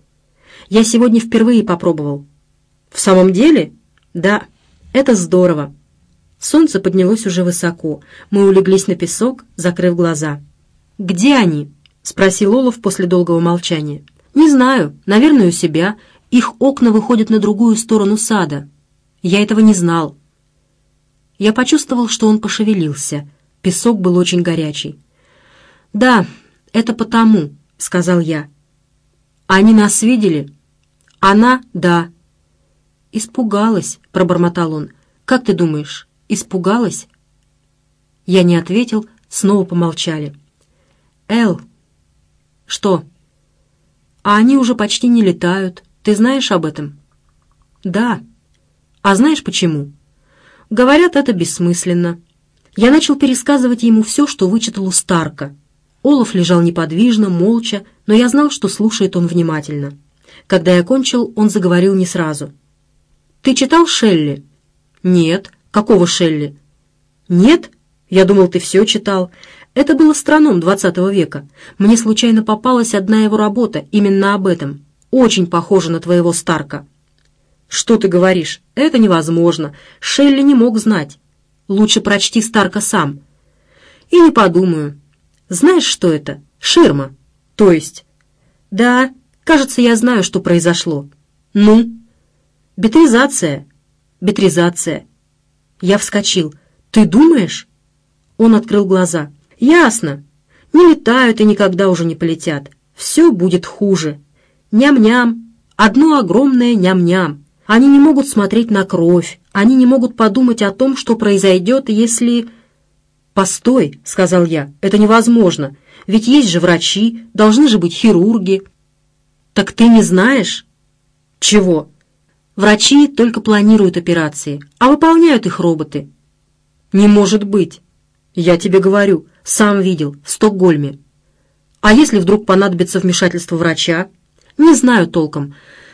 «Я сегодня впервые попробовал». «В самом деле?» «Да, это здорово!» Солнце поднялось уже высоко. Мы улеглись на песок, закрыв глаза. «Где они?» — спросил Олаф после долгого молчания. «Не знаю. Наверное, у себя. Их окна выходят на другую сторону сада. Я этого не знал». Я почувствовал, что он пошевелился. Песок был очень горячий. «Да, это потому», — сказал я. «Они нас видели?» «Она — да». «Испугалась», — пробормотал он. «Как ты думаешь, испугалась?» Я не ответил, снова помолчали. «Эл». «Что?» а они уже почти не летают. Ты знаешь об этом?» «Да». «А знаешь почему?» «Говорят, это бессмысленно». Я начал пересказывать ему все, что вычитал у Старка. Олаф лежал неподвижно, молча, но я знал, что слушает он внимательно. Когда я кончил, он заговорил не сразу. «Ты читал Шелли?» «Нет». «Какого Шелли?» «Нет? Я думал, ты все читал. Это был астроном XX века. Мне случайно попалась одна его работа именно об этом. Очень похожа на твоего Старка». «Что ты говоришь? Это невозможно. Шелли не мог знать. Лучше прочти Старка сам». «И не подумаю. Знаешь, что это? Ширма. То есть...» «Да, кажется, я знаю, что произошло». «Ну?» «Бетризация. Бетризация». Я вскочил. «Ты думаешь?» Он открыл глаза. «Ясно. Не летают и никогда уже не полетят. Все будет хуже. Ням-ням. Одно огромное ням-ням. Они не могут смотреть на кровь. Они не могут подумать о том, что произойдет, если... «Постой», — сказал я, — «это невозможно. Ведь есть же врачи, должны же быть хирурги». «Так ты не знаешь?» «Чего?» «Врачи только планируют операции, а выполняют их роботы». «Не может быть!» «Я тебе говорю, сам видел, в Стокгольме». «А если вдруг понадобится вмешательство врача?» «Не знаю толком.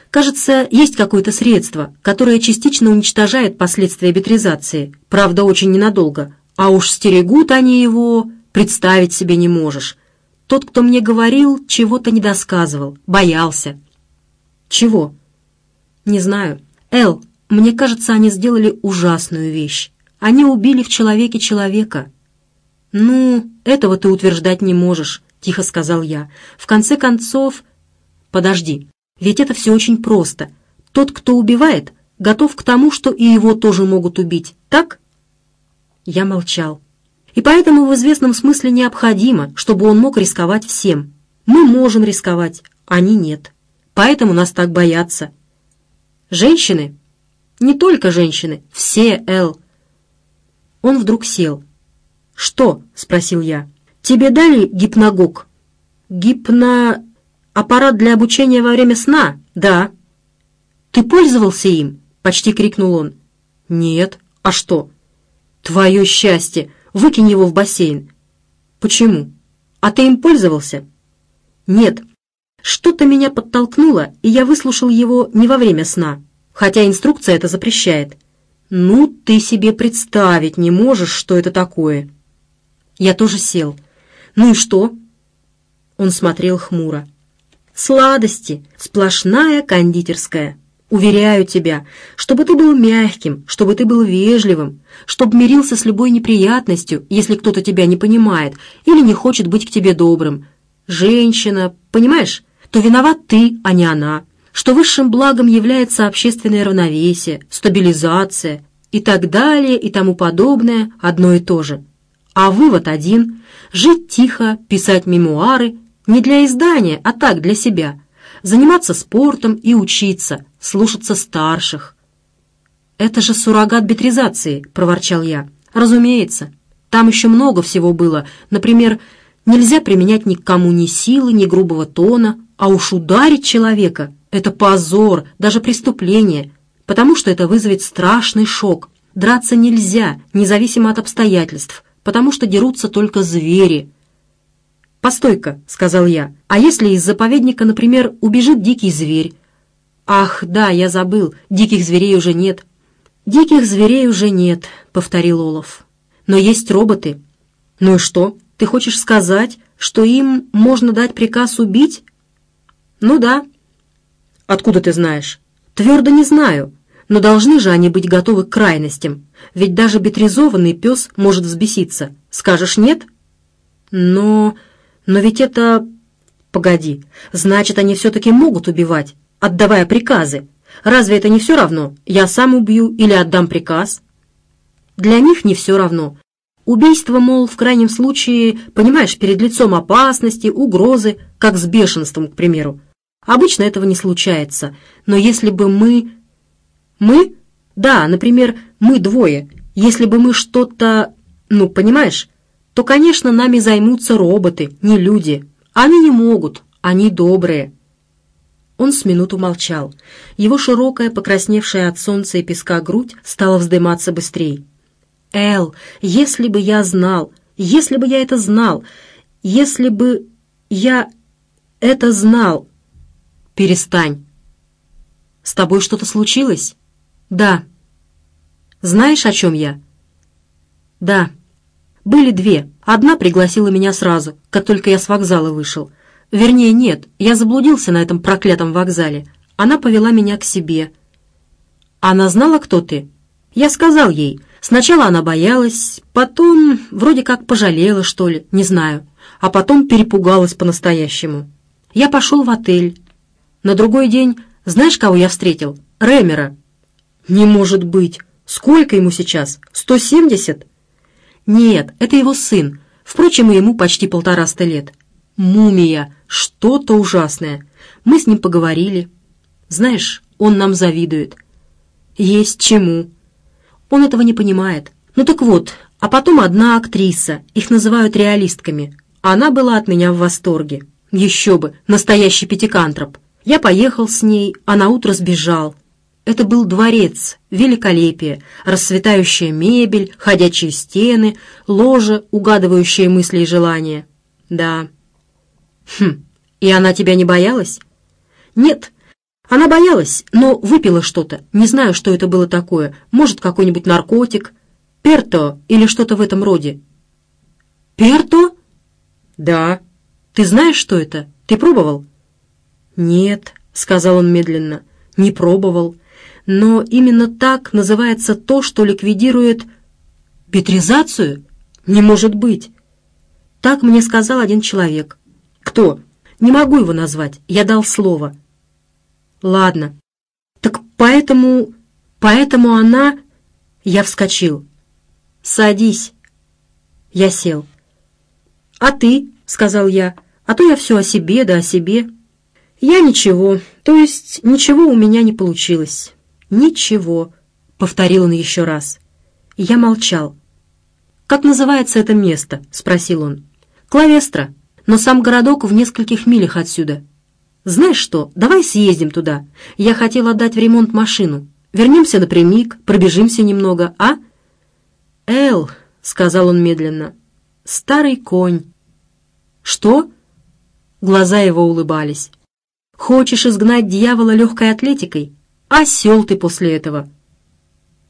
Кажется, есть какое-то средство, которое частично уничтожает последствия битризации, правда, очень ненадолго, а уж стерегут они его, представить себе не можешь. Тот, кто мне говорил, чего-то не досказывал, боялся. Чего? Не знаю. Эл, мне кажется, они сделали ужасную вещь. Они убили в человеке человека. Ну, этого ты утверждать не можешь, тихо сказал я. В конце концов... Подожди, ведь это все очень просто. Тот, кто убивает, готов к тому, что и его тоже могут убить, так? Я молчал. И поэтому в известном смысле необходимо, чтобы он мог рисковать всем. Мы можем рисковать, они нет. Поэтому нас так боятся. Женщины? Не только женщины, все, Эл. Он вдруг сел. «Что?» — спросил я. «Тебе дали гипногог?» «Гипно...» «Аппарат для обучения во время сна?» «Да». «Ты пользовался им?» — почти крикнул он. «Нет. А что?» «Твое счастье! Выкинь его в бассейн». «Почему? А ты им пользовался?» «Нет. Что-то меня подтолкнуло, и я выслушал его не во время сна, хотя инструкция это запрещает». «Ну, ты себе представить не можешь, что это такое». Я тоже сел. «Ну и что?» Он смотрел хмуро. Сладости, сплошная кондитерская. Уверяю тебя, чтобы ты был мягким, чтобы ты был вежливым, чтобы мирился с любой неприятностью, если кто-то тебя не понимает или не хочет быть к тебе добрым. Женщина, понимаешь, то виноват ты, а не она. Что высшим благом является общественное равновесие, стабилизация и так далее и тому подобное одно и то же. А вывод один – жить тихо, писать мемуары не для издания, а так, для себя. Заниматься спортом и учиться, слушаться старших. «Это же суррогат бетризации», — проворчал я. «Разумеется. Там еще много всего было. Например, нельзя применять ни к кому ни силы, ни грубого тона, а уж ударить человека — это позор, даже преступление, потому что это вызовет страшный шок. Драться нельзя, независимо от обстоятельств, потому что дерутся только звери». «Постой-ка», — сказал я, — «а если из заповедника, например, убежит дикий зверь?» «Ах, да, я забыл, диких зверей уже нет». «Диких зверей уже нет», — повторил Олаф. «Но есть роботы». «Ну и что? Ты хочешь сказать, что им можно дать приказ убить?» «Ну да». «Откуда ты знаешь?» «Твердо не знаю. Но должны же они быть готовы к крайностям. Ведь даже бетризованный пес может взбеситься. Скажешь нет?» «Но...» Но ведь это... Погоди, значит, они все-таки могут убивать, отдавая приказы. Разве это не все равно? Я сам убью или отдам приказ? Для них не все равно. Убийство, мол, в крайнем случае, понимаешь, перед лицом опасности, угрозы, как с бешенством, к примеру. Обычно этого не случается. Но если бы мы... Мы? Да, например, мы двое. Если бы мы что-то... Ну, понимаешь, то, конечно, нами займутся роботы, не люди. Они не могут, они добрые». Он с минуту молчал. Его широкая, покрасневшая от солнца и песка грудь стала вздыматься быстрее. «Эл, если бы я знал, если бы я это знал, если бы я это знал...» «Перестань!» «С тобой что-то случилось?» «Да». «Знаешь, о чем я?» «Да». Были две. Одна пригласила меня сразу, как только я с вокзала вышел. Вернее, нет, я заблудился на этом проклятом вокзале. Она повела меня к себе. Она знала, кто ты? Я сказал ей. Сначала она боялась, потом вроде как пожалела, что ли, не знаю. А потом перепугалась по-настоящему. Я пошел в отель. На другой день, знаешь, кого я встретил? Ремера. Не может быть. Сколько ему сейчас? Сто семьдесят? Нет, это его сын. Впрочем, ему почти полтораста лет. Мумия, что-то ужасное. Мы с ним поговорили. Знаешь, он нам завидует. Есть чему. Он этого не понимает. Ну так вот, а потом одна актриса, их называют реалистками. Она была от меня в восторге. Еще бы, настоящий пятикантроп. Я поехал с ней, а на утро сбежал. Это был дворец, великолепие, расцветающая мебель, ходячие стены, ложа, угадывающая мысли и желания. Да. Хм, и она тебя не боялась? Нет, она боялась, но выпила что-то. Не знаю, что это было такое. Может, какой-нибудь наркотик. Перто или что-то в этом роде. Перто? Да. Ты знаешь, что это? Ты пробовал? Нет, сказал он медленно. Не пробовал. Но именно так называется то, что ликвидирует... Петризацию? Не может быть. Так мне сказал один человек. Кто? Не могу его назвать. Я дал слово. Ладно. Так поэтому... Поэтому она... Я вскочил. Садись. Я сел. А ты? Сказал я. А то я все о себе да о себе. Я ничего. То есть ничего у меня не получилось. Ничего. Повторил он еще раз. Я молчал. «Как называется это место?» — спросил он. «Клавестра, но сам городок в нескольких милях отсюда. «Знаешь что, давай съездим туда. Я хотел отдать в ремонт машину. Вернемся напрямик, пробежимся немного, а?» «Эл», — сказал он медленно, — «старый конь». «Что?» Глаза его улыбались. «Хочешь изгнать дьявола легкой атлетикой? Осел ты после этого».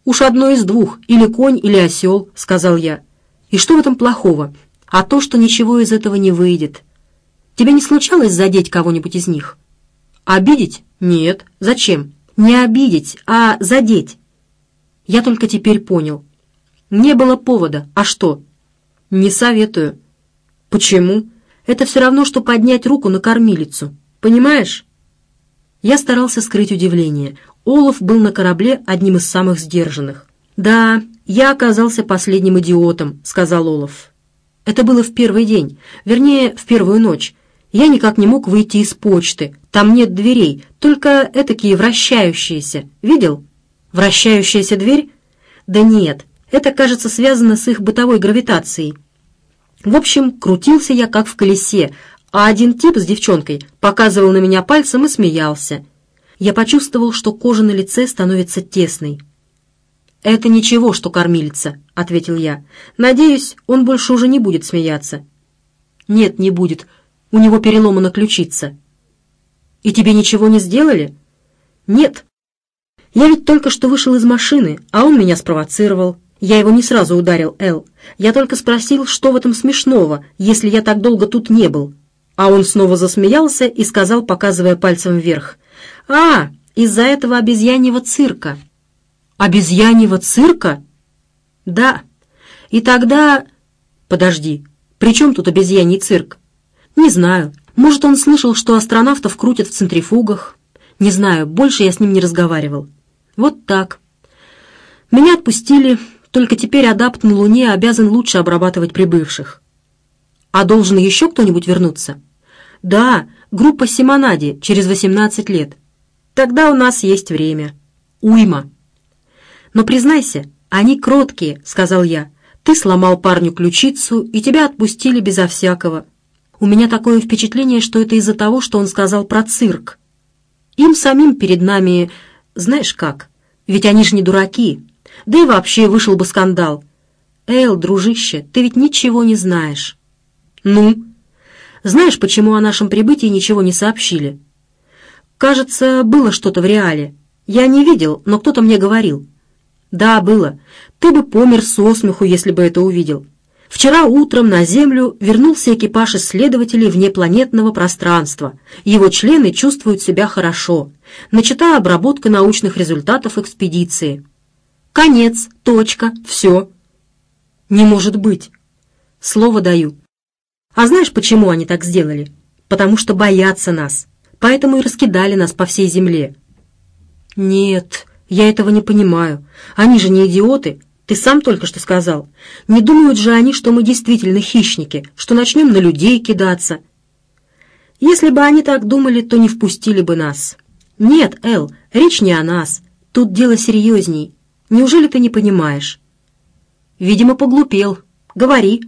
«Уж одно из двух, или конь, или осел», — сказал я. «И что в этом плохого? А то, что ничего из этого не выйдет». Тебе не случалось задеть кого-нибудь из них? Обидеть? Нет. Зачем? Не обидеть, а задеть. Я только теперь понял. Не было повода. А что? Не советую. Почему? Это все равно, что поднять руку на кормилицу. Понимаешь? Я старался скрыть удивление. Олаф был на корабле одним из самых сдержанных. «Да, я оказался последним идиотом», — сказал Олаф. «Это было в первый день, вернее, в первую ночь. Я никак не мог выйти из почты. Там нет дверей, только этакие вращающиеся. Видел? Вращающаяся дверь? Да нет, это, кажется, связано с их бытовой гравитацией. В общем, крутился я как в колесе, а один тип с девчонкой показывал на меня пальцем и смеялся. Я почувствовал, что кожа на лице становится тесной. «Это ничего, что кормилица», — ответил я. «Надеюсь, он больше уже не будет смеяться». «Нет, не будет. У него переломана ключица. И тебе ничего не сделали? Нет. Я ведь только что вышел из машины, а он меня спровоцировал. Я его не сразу ударил, Эл. Я только спросил, что в этом смешного, если я так долго тут не был. А он снова засмеялся и сказал, показывая пальцем вверх. «А, из-за этого обезьяньего цирка». «Обезьяньего цирка?» «Да. И тогда...» «Подожди, при чем тут обезьяний цирк?» «Не знаю. Может, он слышал, что астронавтов крутят в центрифугах. Не знаю, больше я с ним не разговаривал. Вот так. Меня отпустили, только теперь адапт на Луне обязан лучше обрабатывать прибывших. А должен еще кто-нибудь вернуться? Да, группа Симонади через 18 лет. Тогда у нас есть время. Уйма. Но признайся, они кроткие, сказал я. Ты сломал парню ключицу, и тебя отпустили безо всякого. У меня такое впечатление, что это из-за того, что он сказал про цирк. Им самим перед нами... Знаешь как? Ведь они же не дураки. Да и вообще вышел бы скандал. Эл, дружище, ты ведь ничего не знаешь. Ну? Знаешь, почему о нашем прибытии ничего не сообщили? Кажется, было что-то в реале. Я не видел, но кто-то мне говорил. Да, было. Ты бы помер со смеху, если бы это увидел. Вчера утром на Землю вернулся экипаж исследователей внепланетного пространства. Его члены чувствуют себя хорошо. Начата обработка научных результатов экспедиции. Конец, точка, все. Не может быть. Слово даю. А знаешь, почему они так сделали? Потому что боятся нас. Поэтому и раскидали нас по всей Земле. Нет, я этого не понимаю. Они же не идиоты. Ты сам только что сказал. Не думают же они, что мы действительно хищники, что начнем на людей кидаться. Если бы они так думали, то не впустили бы нас. Нет, Эл, речь не о нас. Тут дело серьезней. Неужели ты не понимаешь?» «Видимо, поглупел. Говори».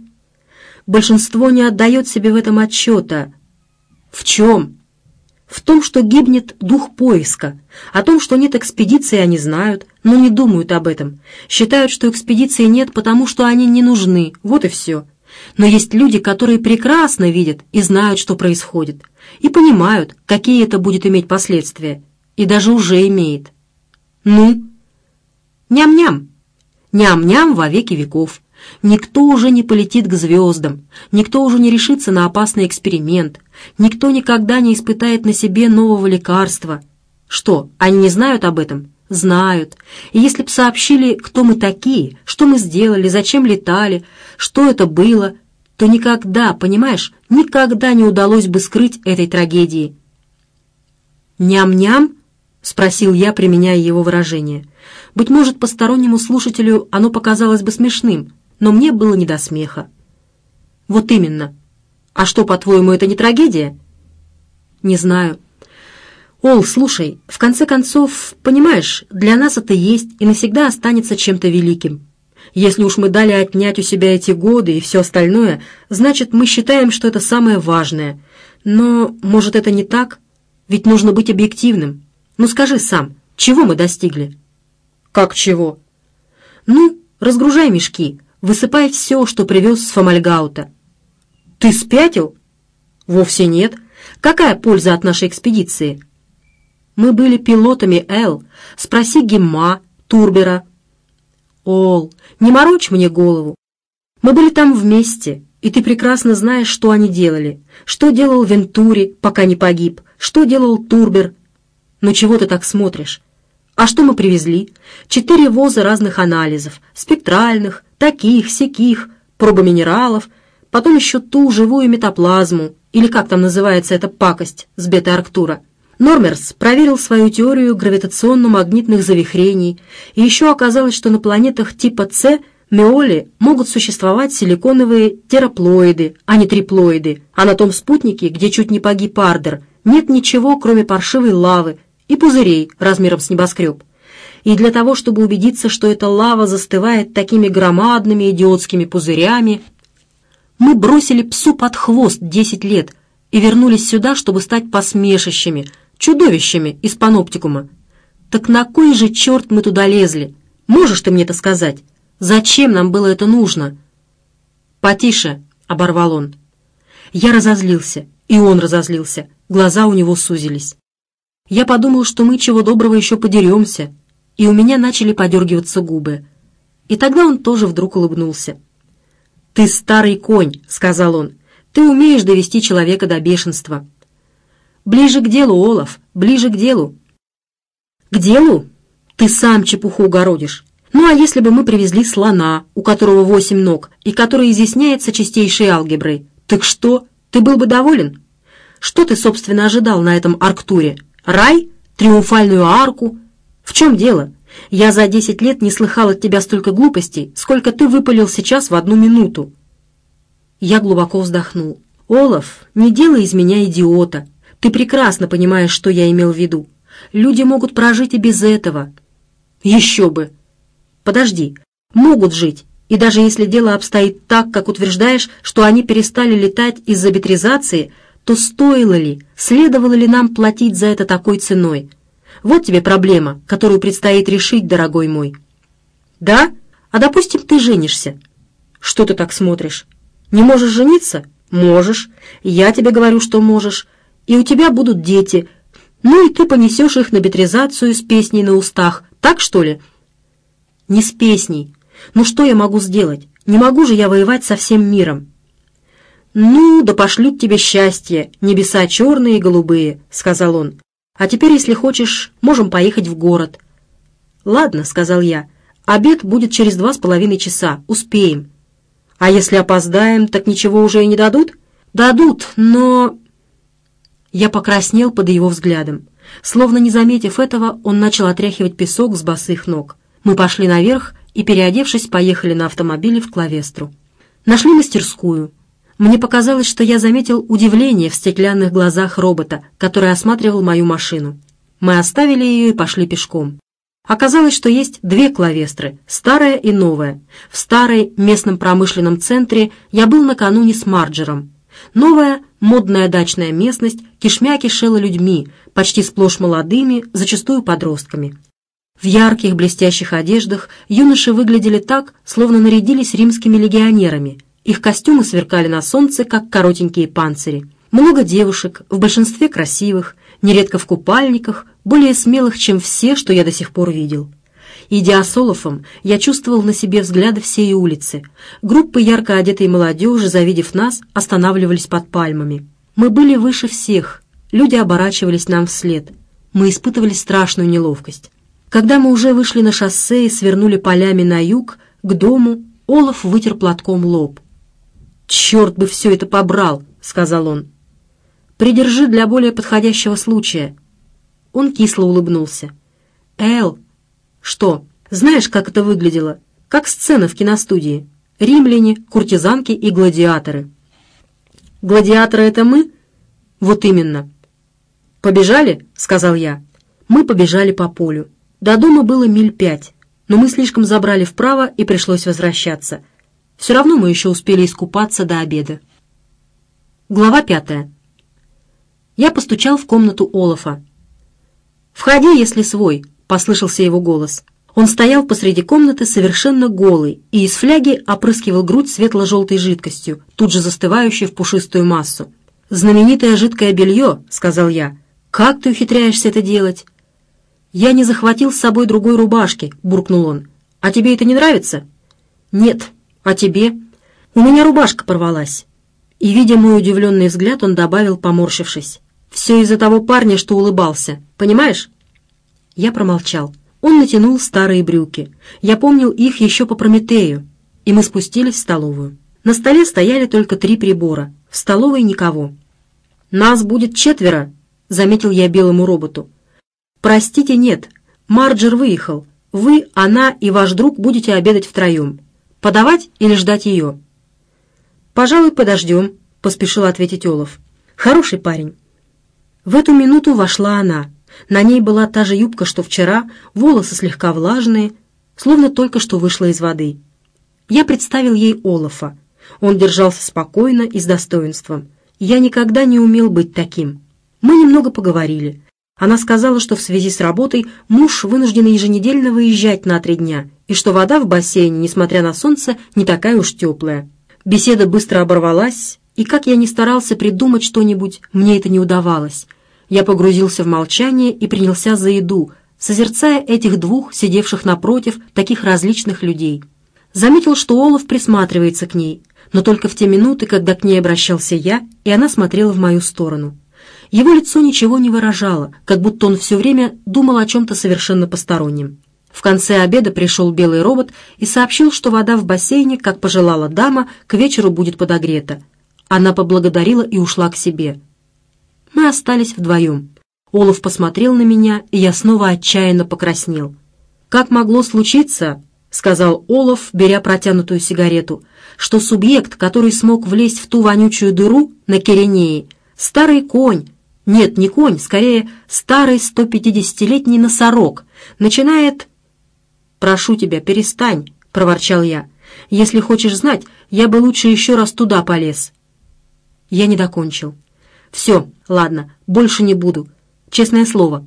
Большинство не отдает себе в этом отчета. В чем? В том, что гибнет дух поиска. О том, что нет экспедиции, они знают, но не думают об этом. Считают, что экспедиции нет, потому что они не нужны. Вот и все. Но есть люди, которые прекрасно видят и знают, что происходит. И понимают, какие это будет иметь последствия. И даже уже имеет. Ну? Ням-ням. Ням-ням во веки веков. Никто уже не полетит к звездам, никто уже не решится на опасный эксперимент, никто никогда не испытает на себе нового лекарства. Что, они не знают об этом? Знают. И если б сообщили, кто мы такие, что мы сделали, зачем летали, что это было, то никогда, понимаешь, никогда не удалось бы скрыть этой трагедии. «Ням-ням?» — спросил я, применяя его выражение. Быть может, постороннему слушателю оно показалось бы смешным, но мне было не до смеха. «Вот именно. А что, по-твоему, это не трагедия?» «Не знаю». «Ол, слушай, в конце концов, понимаешь, для нас это есть и навсегда останется чем-то великим. Если уж мы дали отнять у себя эти годы и все остальное, значит, мы считаем, что это самое важное. Но, может, это не так? Ведь нужно быть объективным. Ну скажи сам, чего мы достигли?» «Как чего?» «Ну, разгружай мешки, высыпай все, что привез с Фомальгаута. «Ты спятил?» «Вовсе нет. Какая польза от нашей экспедиции?» «Мы были пилотами Эл. Спроси Гемма, Турбера». «Ол, не морочь мне голову. Мы были там вместе, и ты прекрасно знаешь, что они делали. Что делал Вентури, пока не погиб, что делал Турбер. Но чего ты так смотришь? А что мы привезли? Четыре воза разных анализов, спектральных, таких, сяких, пробы минералов, потом еще ту живую метаплазму, или как там называется эта пакость с бета-арктура. Нормерс проверил свою теорию гравитационно-магнитных завихрений, и еще оказалось, что на планетах типа С Меоли могут существовать силиконовые тераплоиды, а не триплоиды, а на том спутнике, где чуть не погиб Ардер, нет ничего, кроме паршивой лавы и пузырей размером с небоскреб и для того, чтобы убедиться, что эта лава застывает такими громадными идиотскими пузырями, мы бросили псу под хвост десять лет и вернулись сюда, чтобы стать посмешищами, чудовищами из паноптикума. Так на кой же черт мы туда лезли? Можешь ты мне это сказать? Зачем нам было это нужно? «Потише!» — оборвал он. Я разозлился, и он разозлился, глаза у него сузились. Я подумал, что мы чего доброго еще подеремся, и у меня начали подергиваться губы. И тогда он тоже вдруг улыбнулся. «Ты старый конь», — сказал он, — «ты умеешь довести человека до бешенства». «Ближе к делу, Олаф, ближе к делу». «К делу? Ты сам чепуху городишь. Ну а если бы мы привезли слона, у которого восемь ног, и который изъясняется чистейшей алгеброй, так что, ты был бы доволен? Что ты, собственно, ожидал на этом Арктуре? Рай? Триумфальную арку? «В чем дело? Я за десять лет не слыхал от тебя столько глупостей, сколько ты выпалил сейчас в одну минуту». Я глубоко вздохнул. «Олаф, не делай из меня идиота. Ты прекрасно понимаешь, что я имел в виду. Люди могут прожить и без этого». «Еще бы!» «Подожди. Могут жить. И даже если дело обстоит так, как утверждаешь, что они перестали летать из-за бетризации, то стоило ли, следовало ли нам платить за это такой ценой? Вот тебе проблема, которую предстоит решить, дорогой мой. Да? А допустим, ты женишься. Что ты так смотришь? Не можешь жениться? Можешь. Я тебе говорю, что можешь. И у тебя будут дети. Ну и ты понесешь их на бетризацию с песней на устах. Так, что ли? Не с песней. Ну что я могу сделать? Не могу же я воевать со всем миром. «Ну, да пошлют тебе счастье, небеса черные и голубые», — сказал он. А теперь, если хочешь, можем поехать в город». «Ладно», — сказал я, — «обед будет через два с половиной часа, успеем». «А если опоздаем, так ничего уже и не дадут?» «Дадут, но...» Я покраснел под его взглядом. Словно не заметив этого, он начал отряхивать песок с босых ног. Мы пошли наверх и, переодевшись, поехали на автомобиле в Клавестру. Нашли мастерскую. Мне показалось, что я заметил удивление в стеклянных глазах робота, который осматривал мою машину. Мы оставили ее и пошли пешком. Оказалось, что есть две клавестры, старая и новая. В старой местном промышленном центре я был накануне с Марджером. Новая, модная дачная местность кишмя кишела людьми, почти сплошь молодыми, зачастую подростками. В ярких блестящих одеждах юноши выглядели так, словно нарядились римскими легионерами. Их костюмы сверкали на солнце, как коротенькие панцири. Много девушек, в большинстве красивых, нередко в купальниках, более смелых, чем все, что я до сих пор видел. Идя с Олафом, я чувствовал на себе взгляды всей улицы. Группы ярко одетой молодежи, завидев нас, останавливались под пальмами. Мы были выше всех, люди оборачивались нам вслед. Мы испытывали страшную неловкость. Когда мы уже вышли на шоссе и свернули полями на юг, к дому, Олаф вытер платком лоб. «Черт бы все это побрал!» — сказал он. «Придержи для более подходящего случая». Он кисло улыбнулся. «Эл, что, знаешь, как это выглядело? Как сцена в киностудии. Римляне, куртизанки и гладиаторы». «Гладиаторы — это мы?» «Вот именно». «Побежали?» — сказал я. Мы побежали по полю. До дома было миль пять, но мы слишком забрали вправо и пришлось возвращаться. Все равно мы еще успели искупаться до обеда. Глава пятая. Я постучал в комнату Олафа. «Входи, если свой», — послышался его голос. Он стоял посреди комнаты совершенно голый и из фляги опрыскивал грудь светло-желтой жидкостью, тут же застывающей в пушистую массу. «Знаменитое жидкое белье», — сказал я. «Как ты ухитряешься это делать?» «Я не захватил с собой другой рубашки», — буркнул он. «А тебе это не нравится?» «Нет. А тебе?» «У меня рубашка порвалась». И, видя мой удивленный взгляд, он добавил, поморщившись. «Все из-за того парня, что улыбался. Понимаешь?» Я промолчал. Он натянул старые брюки. Я помнил их еще по Прометею. И мы спустились в столовую. На столе стояли только три прибора. В столовой никого. «Нас будет четверо», — заметил я белому роботу. «Простите, нет. Марджер выехал. Вы, она и ваш друг будете обедать втроем. Подавать или ждать ее?» «Пожалуй, подождем», — поспешил ответить Олаф. «Хороший парень». В эту минуту вошла она. На ней была та же юбка, что вчера, волосы слегка влажные, словно только что вышла из воды. Я представил ей Олафа. Он держался спокойно и с достоинством. Я никогда не умел быть таким. Мы немного поговорили. Она сказала, что в связи с работой муж вынужден еженедельно выезжать на три дня, и что вода в бассейне, несмотря на солнце, не такая уж теплая. Беседа быстро оборвалась, и как я ни старался придумать что-нибудь, мне это не удавалось. Я погрузился в молчание и принялся за еду, созерцая этих двух, сидевших напротив, таких различных людей. Заметил, что Олаф присматривается к ней, но только в те минуты, когда к ней обращался я, и она смотрела в мою сторону. Его лицо ничего не выражало, как будто он все время думал о чем-то совершенно постороннем. В конце обеда пришел белый робот и сообщил, что вода в бассейне, как пожелала дама, к вечеру будет подогрета. Она поблагодарила и ушла к себе. Мы остались вдвоем. Олаф посмотрел на меня, и я снова отчаянно покраснел. «Как могло случиться, — сказал Олаф, беря протянутую сигарету, — что субъект, который смог влезть в ту вонючую дыру на Керенее, старый конь, нет, не конь, скорее старый 150-летний носорог, начинает... «Прошу тебя, перестань», — проворчал я. «Если хочешь знать, я бы лучше еще раз туда полез». Я не докончил. Все, ладно, больше не буду. Честное слово.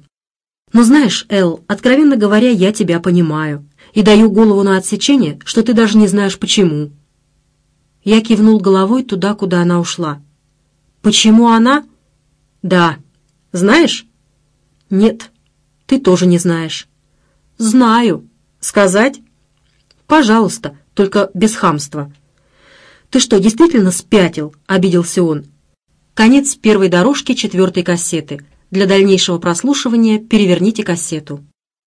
Но знаешь, Эл, откровенно говоря, я тебя понимаю. И даю голову на отсечение, что ты даже не знаешь почему. Я кивнул головой туда, куда она ушла. Почему она? Да. Знаешь? Нет. Ты тоже не знаешь. Знаю. Сказать? Пожалуйста, только без хамства. Ты что, действительно спятил? Обиделся он. Конец первой дорожки четвертой кассеты. Для дальнейшего прослушивания переверните кассету.